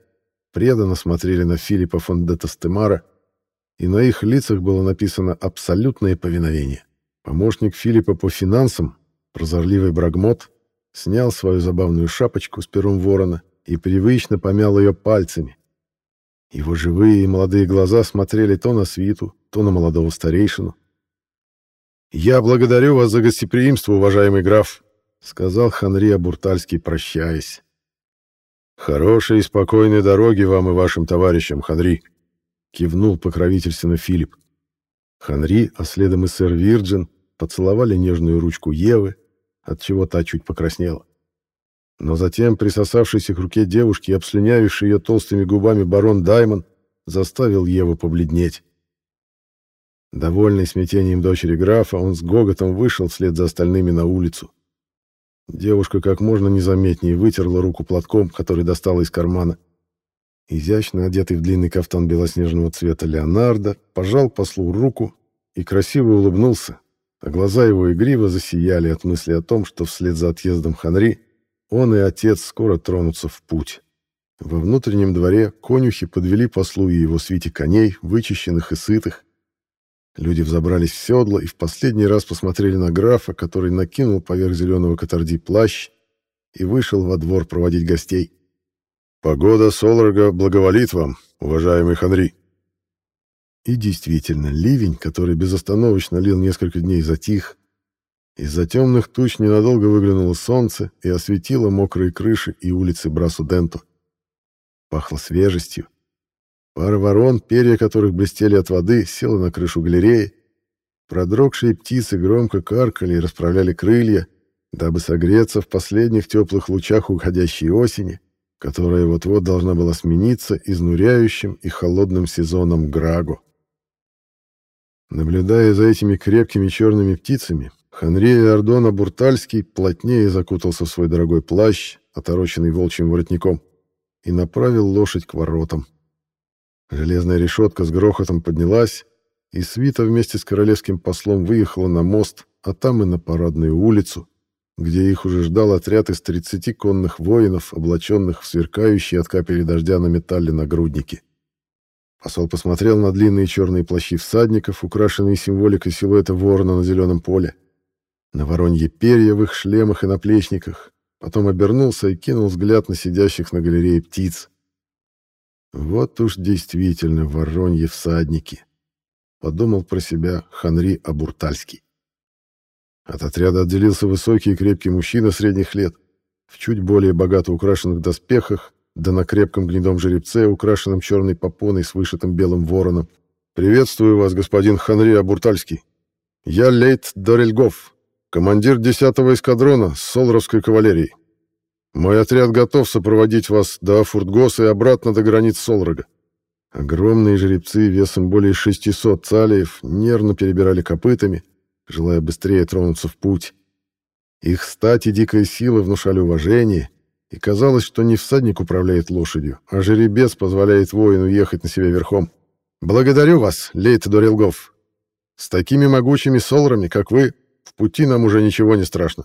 преданно смотрели на Филиппа фон де Тастемара, и на их лицах было написано абсолютное повиновение. Помощник Филиппа по финансам, прозорливый Брагмот, снял свою забавную шапочку с пером ворона и привычно помял ее пальцами. Его живые и молодые глаза смотрели то на свиту, то на молодого старейшину. «Я благодарю вас за гостеприимство, уважаемый граф», — сказал Ханри Абуртальский, прощаясь. «Хорошей и спокойной дороги вам и вашим товарищам, Ханри», — кивнул покровительственно Филипп. Ханри, а следом и сэр Вирджин, поцеловали нежную ручку Евы, от чего та чуть покраснела. Но затем присосавшийся к руке девушки и обслюнявивший ее толстыми губами барон Даймон заставил Еву побледнеть. Довольный смятением дочери графа, он с гоготом вышел вслед за остальными на улицу. Девушка как можно незаметнее вытерла руку платком, который достала из кармана. Изящно одетый в длинный кафтан белоснежного цвета Леонардо пожал послу руку и красиво улыбнулся, а глаза его игриво засияли от мысли о том, что вслед за отъездом Ханри он и отец скоро тронутся в путь. Во внутреннем дворе конюхи подвели послу и его свите коней, вычищенных и сытых. Люди взобрались в седло и в последний раз посмотрели на графа, который накинул поверх зеленого катарди плащ и вышел во двор проводить гостей. «Погода Соларга благоволит вам, уважаемый Ханри». И действительно, ливень, который безостановочно лил несколько дней, затих, из-за темных туч ненадолго выглянуло солнце и осветило мокрые крыши и улицы Брасу-Денто. Пахло свежестью. Пара ворон, перья которых блестели от воды, села на крышу галереи. Продрогшие птицы громко каркали и расправляли крылья, дабы согреться в последних теплых лучах уходящей осени, которая вот-вот должна была смениться изнуряющим и холодным сезоном Граго. Наблюдая за этими крепкими черными птицами, Ханри Ордона Буртальский плотнее закутался в свой дорогой плащ, отороченный волчьим воротником, и направил лошадь к воротам. Железная решетка с грохотом поднялась, и свита вместе с королевским послом выехала на мост, а там и на парадную улицу, где их уже ждал отряд из 30 конных воинов, облаченных в сверкающие от капели дождя на металле нагрудники. Посол посмотрел на длинные черные плащи всадников, украшенные символикой силуэта ворона на зеленом поле на воронье перья в их шлемах и наплечниках, потом обернулся и кинул взгляд на сидящих на галерее птиц. Вот уж действительно воронье всадники, подумал про себя Ханри Абуртальский. От отряда отделился высокий и крепкий мужчина средних лет, в чуть более богато украшенных доспехах, да на крепком гнедом жеребце, украшенном черной попоной с вышитым белым вороном. «Приветствую вас, господин Ханри Абуртальский. Я Лейт Дорельгоф, командир 10-го эскадрона Солровской кавалерией. Мой отряд готов сопроводить вас до Фуртгоса и обратно до границ Солрога. Огромные жеребцы весом более 600 цалиев нервно перебирали копытами, желая быстрее тронуться в путь. Их стать и дикая сила внушали уважение, и казалось, что не всадник управляет лошадью, а жеребец позволяет воину ехать на себе верхом. «Благодарю вас, Лейт Дорилгов. С такими могучими солрами, как вы, в пути нам уже ничего не страшно.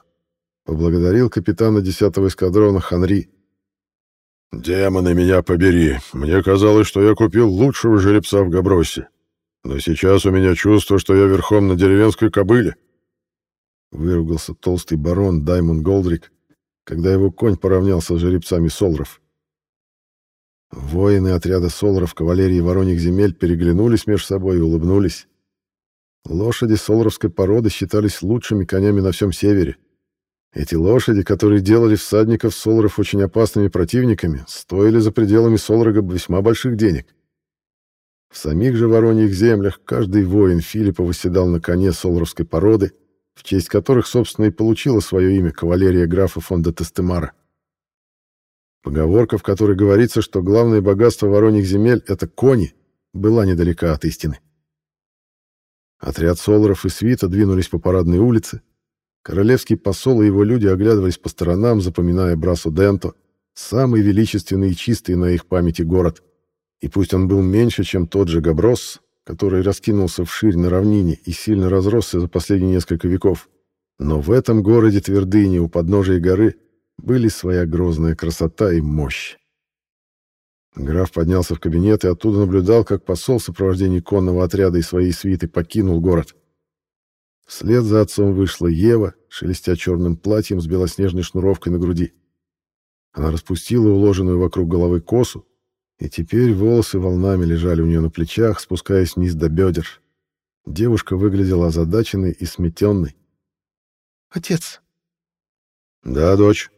Поблагодарил капитана 10-го эскадрона Ханри. «Демоны меня побери. Мне казалось, что я купил лучшего жеребца в Габросе. Но сейчас у меня чувство, что я верхом на деревенской кобыле». Выругался толстый барон Даймон Голдрик, когда его конь поравнялся с жеребцами Солров. Воины отряда Солров кавалерии Вороньих земель переглянулись между собой и улыбнулись. Лошади солровской породы считались лучшими конями на всем севере. Эти лошади, которые делали всадников солров очень опасными противниками, стоили за пределами Солрога весьма больших денег. В самих же Вороньих землях каждый воин Филиппа восседал на коне солровской породы, в честь которых, собственно, и получила свое имя кавалерия графа фон де Тестемара. Поговорка, в которой говорится, что главное богатство вороньих земель — это кони, была недалека от истины. Отряд Солоров и Свита двинулись по парадной улице. Королевский посол и его люди оглядывались по сторонам, запоминая Брасу Денто, самый величественный и чистый на их памяти город. И пусть он был меньше, чем тот же Габрос, который раскинулся вширь на равнине и сильно разросся за последние несколько веков, но в этом городе твердыни у подножия горы были своя грозная красота и мощь. Граф поднялся в кабинет и оттуда наблюдал, как посол в сопровождении конного отряда и своей свиты покинул город. Вслед за отцом вышла Ева, шелестя черным платьем с белоснежной шнуровкой на груди. Она распустила уложенную вокруг головы косу, и теперь волосы волнами лежали у нее на плечах, спускаясь вниз до бедер. Девушка выглядела озадаченной и сметенной. «Отец!» «Да, дочь?»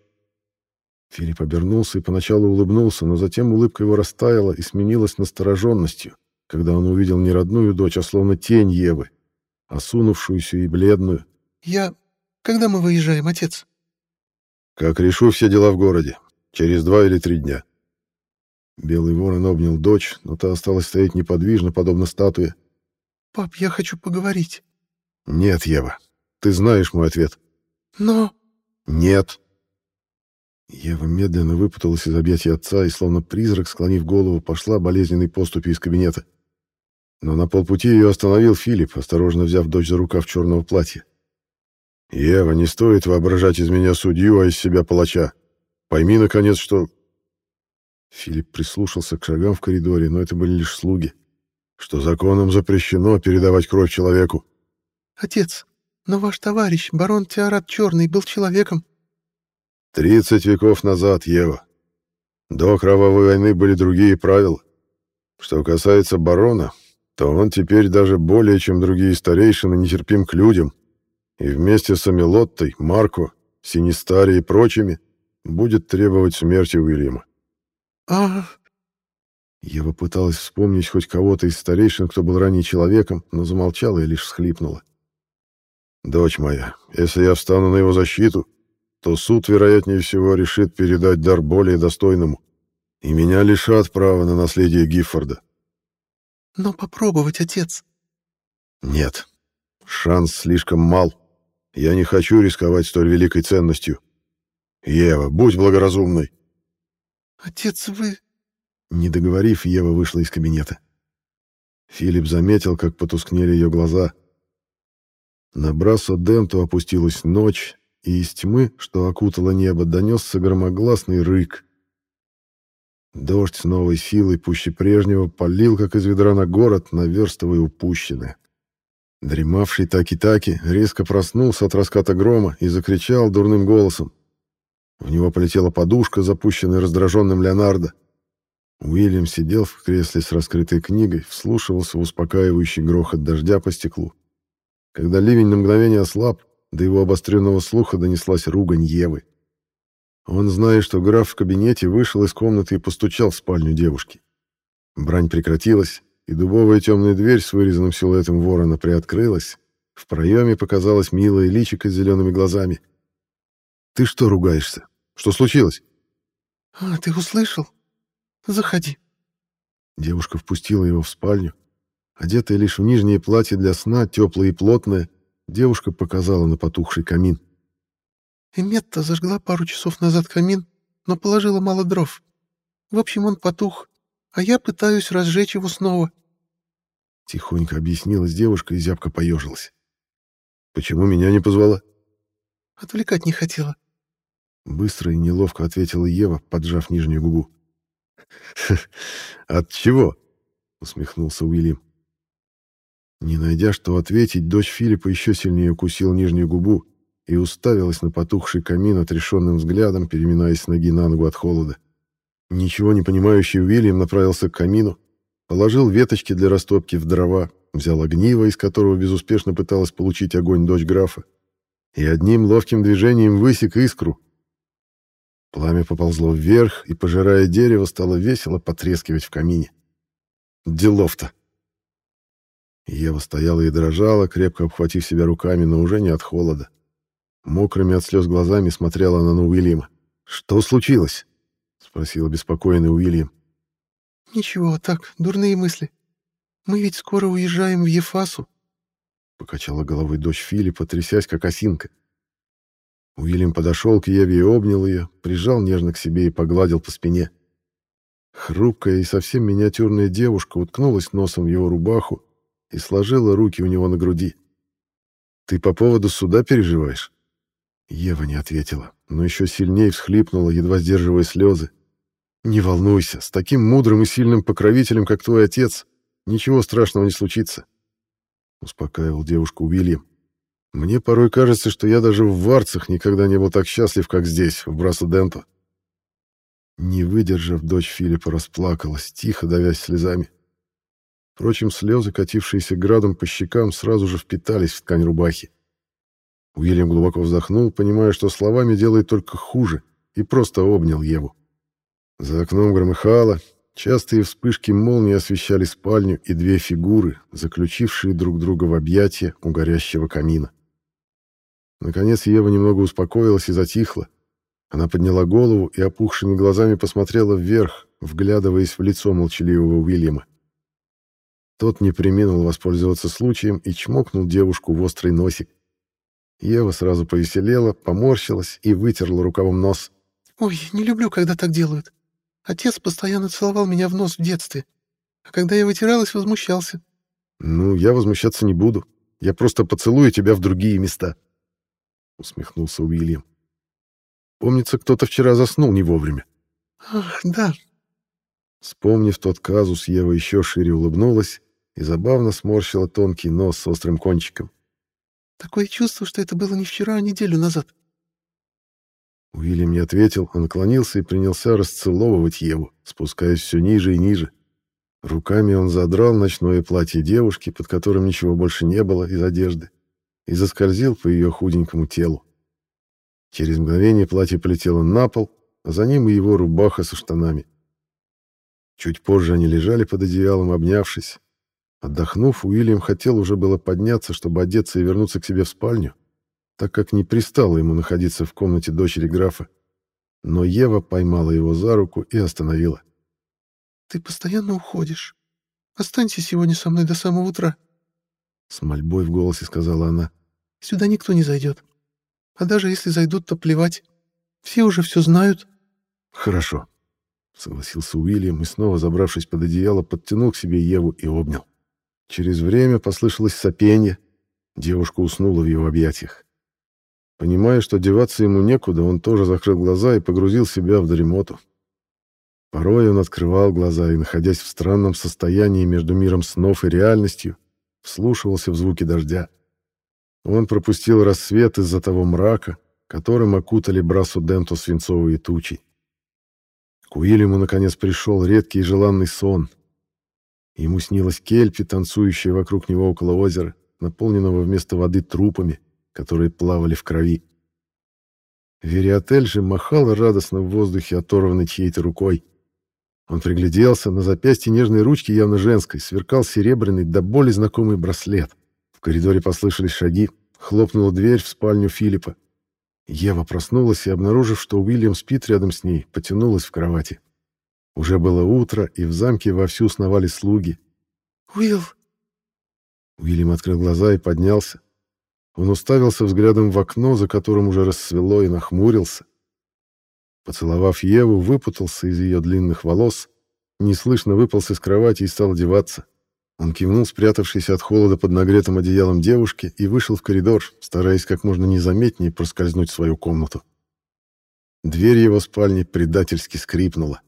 Филипп обернулся и поначалу улыбнулся, но затем улыбка его растаяла и сменилась настороженностью, когда он увидел не родную дочь, а словно тень Евы, осунувшуюся и бледную. «Я... Когда мы выезжаем, отец?» «Как решу все дела в городе. Через два или три дня». Белый ворон обнял дочь, но та осталась стоять неподвижно, подобно статуе. «Пап, я хочу поговорить». «Нет, Ева, ты знаешь мой ответ». «Но...» «Нет». Ева медленно выпуталась из объятий отца и, словно призрак, склонив голову, пошла болезненной поступью из кабинета. Но на полпути ее остановил Филипп, осторожно взяв дочь за рукав черного платья. «Ева, не стоит воображать из меня судью, а из себя палача. Пойми, наконец, что...» Филипп прислушался к шагам в коридоре, но это были лишь слуги. «Что законом запрещено передавать кровь человеку». «Отец, но ваш товарищ, барон Теорат Черный, был человеком». Тридцать веков назад, Ева. До кровавой войны были другие правила. Что касается барона, то он теперь даже более, чем другие старейшины, нетерпим к людям, и вместе с Амилоттой, Марко, Синистари и прочими будет требовать смерти Уильяма. «А...» Ева пыталась вспомнить хоть кого-то из старейшин, кто был ранее человеком, но замолчала и лишь всхлипнула. «Дочь моя, если я встану на его защиту, то суд, вероятнее всего, решит передать дар более достойному, и меня лишат права на наследие Гиффорда. «Но попробовать, отец». «Нет, шанс слишком мал. Я не хочу рисковать столь великой ценностью. Ева, будь благоразумной». «Отец, вы...» Не договорив, Ева вышла из кабинета. Филипп заметил, как потускнели ее глаза. На Брасо Денту опустилась ночь, и из тьмы, что окутало небо, донесся громогласный рык. Дождь с новой силой, пуще прежнего, полил, как из ведра на город, наверстывая упущенное. Дремавший Таки-Таки резко проснулся от раската грома и закричал дурным голосом. В него полетела подушка, запущенная раздраженным Леонардо. Уильям сидел в кресле с раскрытой книгой, вслушивался в успокаивающий грохот дождя по стеклу. Когда ливень на мгновение ослаб, до его обостренного слуха донеслась ругань Евы. Он, зная, что граф в кабинете, вышел из комнаты и постучал в спальню девушки. Брань прекратилась, и дубовая темная дверь с вырезанным силуэтом ворона приоткрылась. В проеме показалась милая личико с зелеными глазами. «Ты что ругаешься? Что случилось?» «А, ты услышал? Заходи». Девушка впустила его в спальню. Одетая лишь в нижнее платье для сна, теплое и плотное, Девушка показала на потухший камин. Эметта зажгла пару часов назад камин, но положила мало дров. В общем, он потух, а я пытаюсь разжечь его снова. Тихонько объяснилась девушка и зябко поежилась. «Почему меня не позвала?» «Отвлекать не хотела». Быстро и неловко ответила Ева, поджав нижнюю губу. «От чего?» — усмехнулся Уильям. Не найдя что ответить, дочь Филиппа еще сильнее укусила нижнюю губу и уставилась на потухший камин отрешенным взглядом, переминаясь ноги на ногу от холода. Ничего не понимающий Уильям направился к камину, положил веточки для растопки в дрова, взял огниво, из которого безуспешно пыталась получить огонь дочь графа, и одним ловким движением высек искру. Пламя поползло вверх, и, пожирая дерево, стало весело потрескивать в камине. Делов-то! Ева стояла и дрожала, крепко обхватив себя руками, но уже не от холода. Мокрыми от слез глазами смотрела она на Уильяма. «Что случилось?» — спросил обеспокоенный Уильям. «Ничего, так, дурные мысли. Мы ведь скоро уезжаем в Ефасу», — покачала головой дочь Филиппа, трясясь, как осинка. Уильям подошел к Еве и обнял ее, прижал нежно к себе и погладил по спине. Хрупкая и совсем миниатюрная девушка уткнулась носом в его рубаху и сложила руки у него на груди. «Ты по поводу суда переживаешь?» Ева не ответила, но еще сильнее всхлипнула, едва сдерживая слезы. «Не волнуйся, с таким мудрым и сильным покровителем, как твой отец, ничего страшного не случится», — успокаивал девушку Уильям. «Мне порой кажется, что я даже в Варцах никогда не был так счастлив, как здесь, в Брасу-Денто». Не выдержав, дочь Филиппа расплакалась, тихо давясь слезами. Впрочем, слезы, катившиеся градом по щекам, сразу же впитались в ткань рубахи. Уильям глубоко вздохнул, понимая, что словами делает только хуже, и просто обнял Еву. За окном громыхало, частые вспышки молнии освещали спальню и две фигуры, заключившие друг друга в объятия у горящего камина. Наконец Ева немного успокоилась и затихла, она подняла голову и опухшими глазами посмотрела вверх, вглядываясь в лицо молчаливого Уильяма. Тот не преминул воспользоваться случаем и чмокнул девушку в острый носик. Ева сразу повеселела, поморщилась и вытерла рукавом нос. «Ой, не люблю, когда так делают. Отец постоянно целовал меня в нос в детстве, а когда я вытиралась, возмущался». «Ну, я возмущаться не буду. Я просто поцелую тебя в другие места», — усмехнулся Уильям. Помнится, кто-то вчера заснул не вовремя. Ах, да. Вспомнив тот казус, Ева еще шире улыбнулась и забавно сморщила тонкий нос с острым кончиком. Такое чувство, что это было не вчера, а неделю назад. Уильям не ответил, он наклонился и принялся расцеловывать Еву, спускаясь все ниже и ниже. Руками он задрал ночное платье девушки, под которым ничего больше не было из одежды, и заскользил по ее худенькому телу. Через мгновение платье полетело на пол, а за ним и его рубаха со штанами. Чуть позже они лежали под одеялом, обнявшись. Отдохнув, Уильям хотел уже было подняться, чтобы одеться и вернуться к себе в спальню, так как не пристало ему находиться в комнате дочери графа. Но Ева поймала его за руку и остановила. «Ты постоянно уходишь. Останься сегодня со мной до самого утра», — с мольбой в голосе сказала она. «Сюда никто не зайдет. А даже если зайдут, то плевать. Все уже все знают. Хорошо, согласился Уильям и снова, забравшись под одеяло, подтянул к себе Еву и обнял. Через время послышалось сопенье. Девушка уснула в его объятиях. Понимая, что деваться ему некуда, он тоже закрыл глаза и погрузил себя в дремоту. Порой он открывал глаза и, находясь в странном состоянии между миром снов и реальностью, вслушивался в звуки дождя. Он пропустил рассвет из-за того мрака, которым окутали Брасу Денту свинцовые тучи. К Уильяму наконец пришел редкий и желанный сон. Ему снилась Кельпи, танцующая вокруг него около озера, наполненного вместо воды трупами, которые плавали в крови. Вериотель же махал радостно в воздухе, оторванной чьей-то рукой. Он пригляделся, на запястье нежной ручки, явно женской, сверкал серебряный, до боли знакомый браслет — в коридоре послышались шаги, хлопнула дверь в спальню Филиппа. Ева проснулась и, обнаружив, что Уильям спит рядом с ней, потянулась в кровати. Уже было утро, и в замке вовсю сновали слуги. «Уилл!» Уильям открыл глаза и поднялся. Он уставился взглядом в окно, за которым уже рассвело, и нахмурился. Поцеловав Еву, выпутался из ее длинных волос, неслышно выполз из кровати и стал одеваться. Он кивнул спрятавшийся от холода под нагретым одеялом девушке и вышел в коридор, стараясь как можно незаметнее проскользнуть в свою комнату. Дверь его спальни предательски скрипнула.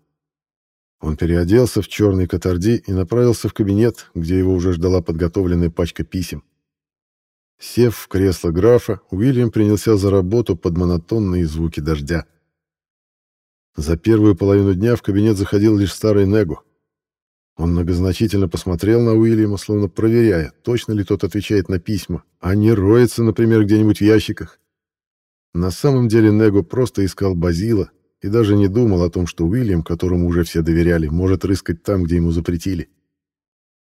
Он переоделся в черный катарди и направился в кабинет, где его уже ждала подготовленная пачка писем. Сев в кресло графа, Уильям принялся за работу под монотонные звуки дождя. За первую половину дня в кабинет заходил лишь старый Него, он многозначительно посмотрел на Уильяма, словно проверяя, точно ли тот отвечает на письма, а не роется, например, где-нибудь в ящиках. На самом деле Него просто искал Базила и даже не думал о том, что Уильям, которому уже все доверяли, может рыскать там, где ему запретили.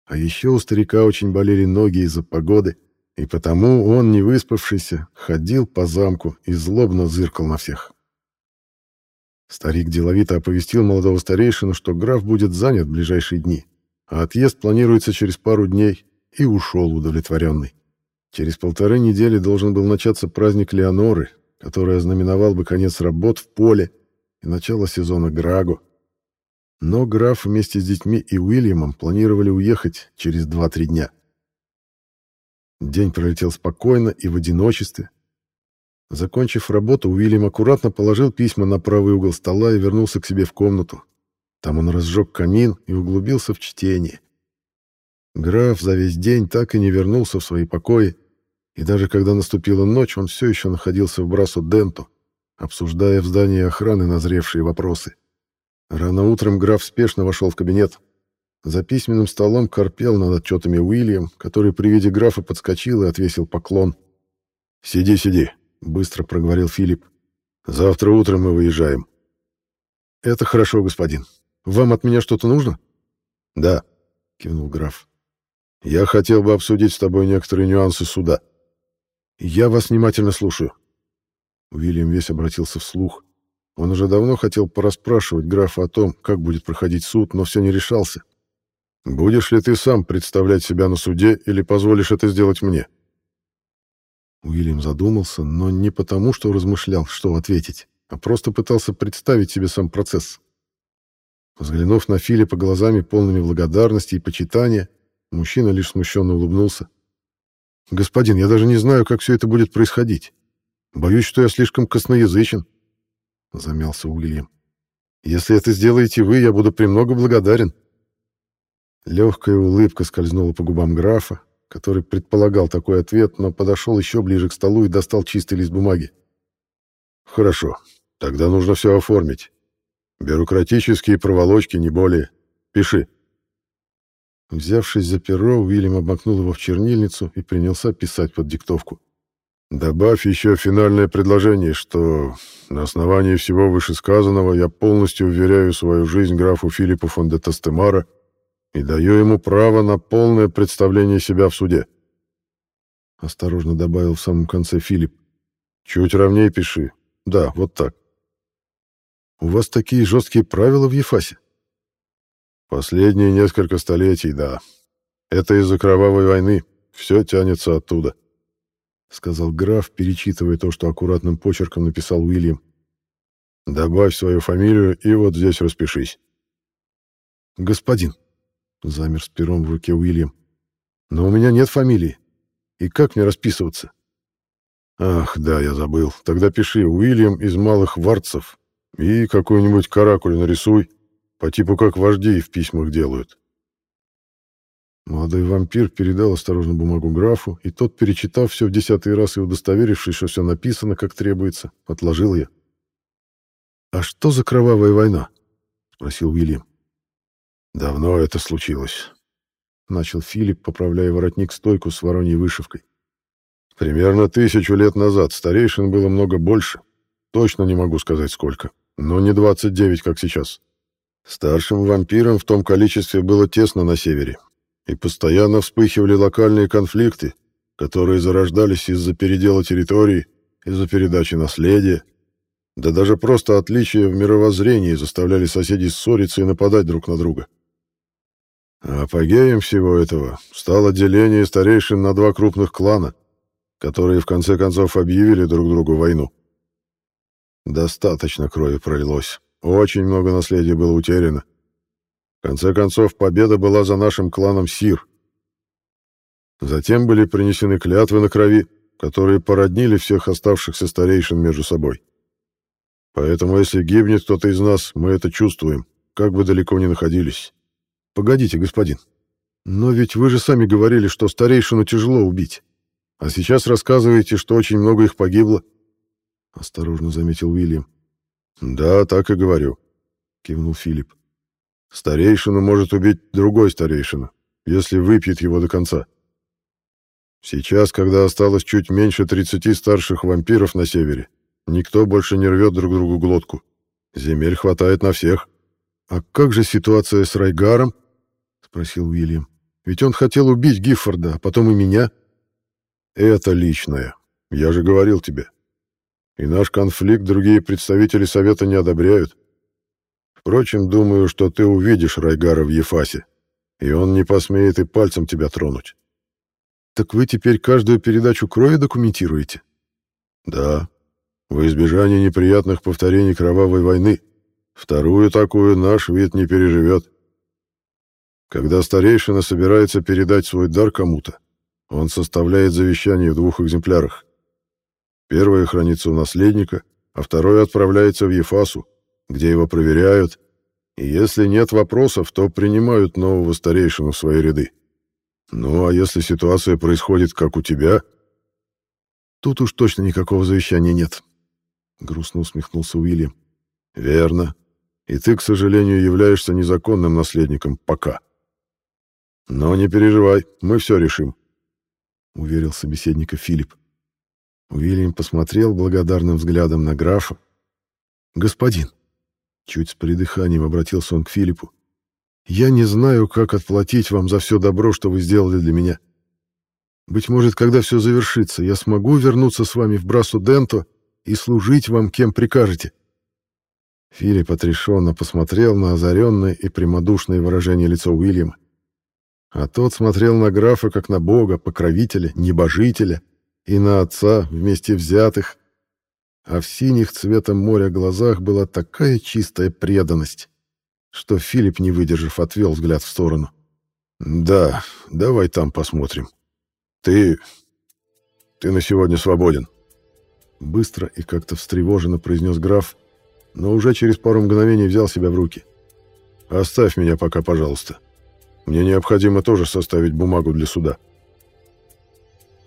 А еще у старика очень болели ноги из-за погоды, и потому он, не выспавшийся, ходил по замку и злобно зыркал на всех. Старик деловито оповестил молодого старейшину, что граф будет занят в ближайшие дни, а отъезд планируется через пару дней, и ушел удовлетворенный. Через полторы недели должен был начаться праздник Леоноры, который ознаменовал бы конец работ в поле и начало сезона Граго. Но граф вместе с детьми и Уильямом планировали уехать через 2-3 дня. День пролетел спокойно и в одиночестве. Закончив работу, Уильям аккуратно положил письма на правый угол стола и вернулся к себе в комнату. Там он разжег камин и углубился в чтение. Граф за весь день так и не вернулся в свои покои, и даже когда наступила ночь, он все еще находился в Брасу Денту, обсуждая в здании охраны назревшие вопросы. Рано утром граф спешно вошел в кабинет. За письменным столом корпел над отчетами Уильям, который при виде графа подскочил и отвесил поклон. «Сиди, сиди», — быстро проговорил Филипп. «Завтра утром мы выезжаем». «Это хорошо, господин. Вам от меня что-то нужно?» «Да», — кивнул граф. Я хотел бы обсудить с тобой некоторые нюансы суда. Я вас внимательно слушаю. Уильям весь обратился вслух. Он уже давно хотел порасспрашивать графа о том, как будет проходить суд, но все не решался. Будешь ли ты сам представлять себя на суде или позволишь это сделать мне? Уильям задумался, но не потому, что размышлял, что ответить, а просто пытался представить себе сам процесс. Взглянув на Филиппа глазами полными благодарности и почитания, Мужчина лишь смущенно улыбнулся. «Господин, я даже не знаю, как все это будет происходить. Боюсь, что я слишком косноязычен», — замялся Уильям. «Если это сделаете вы, я буду премного благодарен». Легкая улыбка скользнула по губам графа, который предполагал такой ответ, но подошел еще ближе к столу и достал чистый лист бумаги. «Хорошо, тогда нужно все оформить. Бюрократические проволочки, не более. Пиши». Взявшись за перо, Уильям обмакнул его в чернильницу и принялся писать под диктовку. «Добавь еще финальное предложение, что на основании всего вышесказанного я полностью уверяю свою жизнь графу Филиппу фон де Тастемара и даю ему право на полное представление себя в суде». Осторожно добавил в самом конце Филипп. «Чуть ровнее пиши. Да, вот так». «У вас такие жесткие правила в Ефасе?» Последние несколько столетий, да. Это из-за кровавой войны. Все тянется оттуда. Сказал граф, перечитывая то, что аккуратным почерком написал Уильям. Добавь свою фамилию и вот здесь распишись. Господин, замер с пером в руке Уильям. Но у меня нет фамилии. И как мне расписываться? Ах, да, я забыл. Тогда пиши Уильям из Малых Варцев и какую-нибудь каракуль нарисуй. По типу как вождей в письмах делают. Молодой вампир передал осторожно бумагу графу, и тот, перечитав все в десятый раз и удостоверившись, что все написано, как требуется, отложил ее. «А что за кровавая война?» — спросил Уильям. «Давно это случилось», — начал Филипп, поправляя воротник-стойку с вороньей вышивкой. «Примерно тысячу лет назад старейшин было много больше. Точно не могу сказать сколько, но не 29, как сейчас. Старшим вампирам в том количестве было тесно на севере, и постоянно вспыхивали локальные конфликты, которые зарождались из-за передела территорий, из-за передачи наследия, да даже просто отличия в мировоззрении заставляли соседей ссориться и нападать друг на друга. А апогеем всего этого стало деление старейшин на два крупных клана, которые в конце концов объявили друг другу войну. Достаточно крови пролилось. Очень много наследия было утеряно. Конце концов, победа была за нашим кланом Сир. Затем были принесены клятвы на крови, которые породнили всех оставшихся старейшин между собой. Поэтому, если гибнет кто-то из нас, мы это чувствуем, как бы далеко ни находились. Погодите, господин. Но ведь вы же сами говорили, что старейшину тяжело убить. А сейчас рассказываете, что очень много их погибло. Осторожно заметил Уильям. «Да, так и говорю», — кивнул Филипп. «Старейшину может убить другой старейшина, если выпьет его до конца. Сейчас, когда осталось чуть меньше 30 старших вампиров на севере, никто больше не рвет друг другу глотку. Земель хватает на всех». «А как же ситуация с Райгаром?» — спросил Уильям. «Ведь он хотел убить Гиффорда, а потом и меня». «Это личное. Я же говорил тебе. И наш конфликт другие представители Совета не одобряют. Впрочем, думаю, что ты увидишь Райгара в Ефасе, и он не посмеет и пальцем тебя тронуть. Так вы теперь каждую передачу крови документируете? Да, в избежание неприятных повторений кровавой войны. Вторую такую наш вид не переживет. Когда старейшина собирается передать свой дар кому-то, он составляет завещание в двух экземплярах. Первое хранится у наследника, а второе отправляется в Ефасу, где его проверяют, и если нет вопросов, то принимают нового старейшину в свои ряды. Ну, а если ситуация происходит, как у тебя... Тут уж точно никакого завещания нет. Грустно усмехнулся Уильям. Верно. И ты, к сожалению, являешься незаконным наследником пока. Но не переживай, мы все решим. Уверил собеседника Филипп. Уильям посмотрел благодарным взглядом на графа. «Господин», — чуть с придыханием обратился он к Филиппу, «я не знаю, как отплатить вам за все добро, что вы сделали для меня. Быть может, когда все завершится, я смогу вернуться с вами в Брасу-Денто и служить вам, кем прикажете». Филипп отрешенно посмотрел на озаренное и прямодушное выражение лица Уильяма. А тот смотрел на графа как на бога, покровителя, небожителя — и на отца вместе взятых, а в синих цветом моря глазах была такая чистая преданность, что Филипп, не выдержав, отвел взгляд в сторону. «Да, давай там посмотрим. Ты... ты на сегодня свободен». Быстро и как-то встревоженно произнес граф, но уже через пару мгновений взял себя в руки. «Оставь меня пока, пожалуйста. Мне необходимо тоже составить бумагу для суда».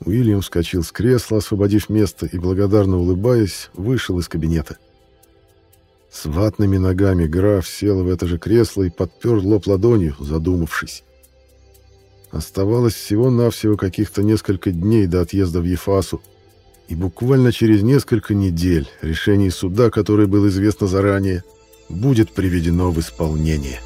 Уильям вскочил с кресла, освободив место, и, благодарно улыбаясь, вышел из кабинета. С ватными ногами граф сел в это же кресло и подпер лоб ладонью, задумавшись. Оставалось всего-навсего каких-то несколько дней до отъезда в Ефасу, и буквально через несколько недель решение суда, которое было известно заранее, будет приведено в исполнение.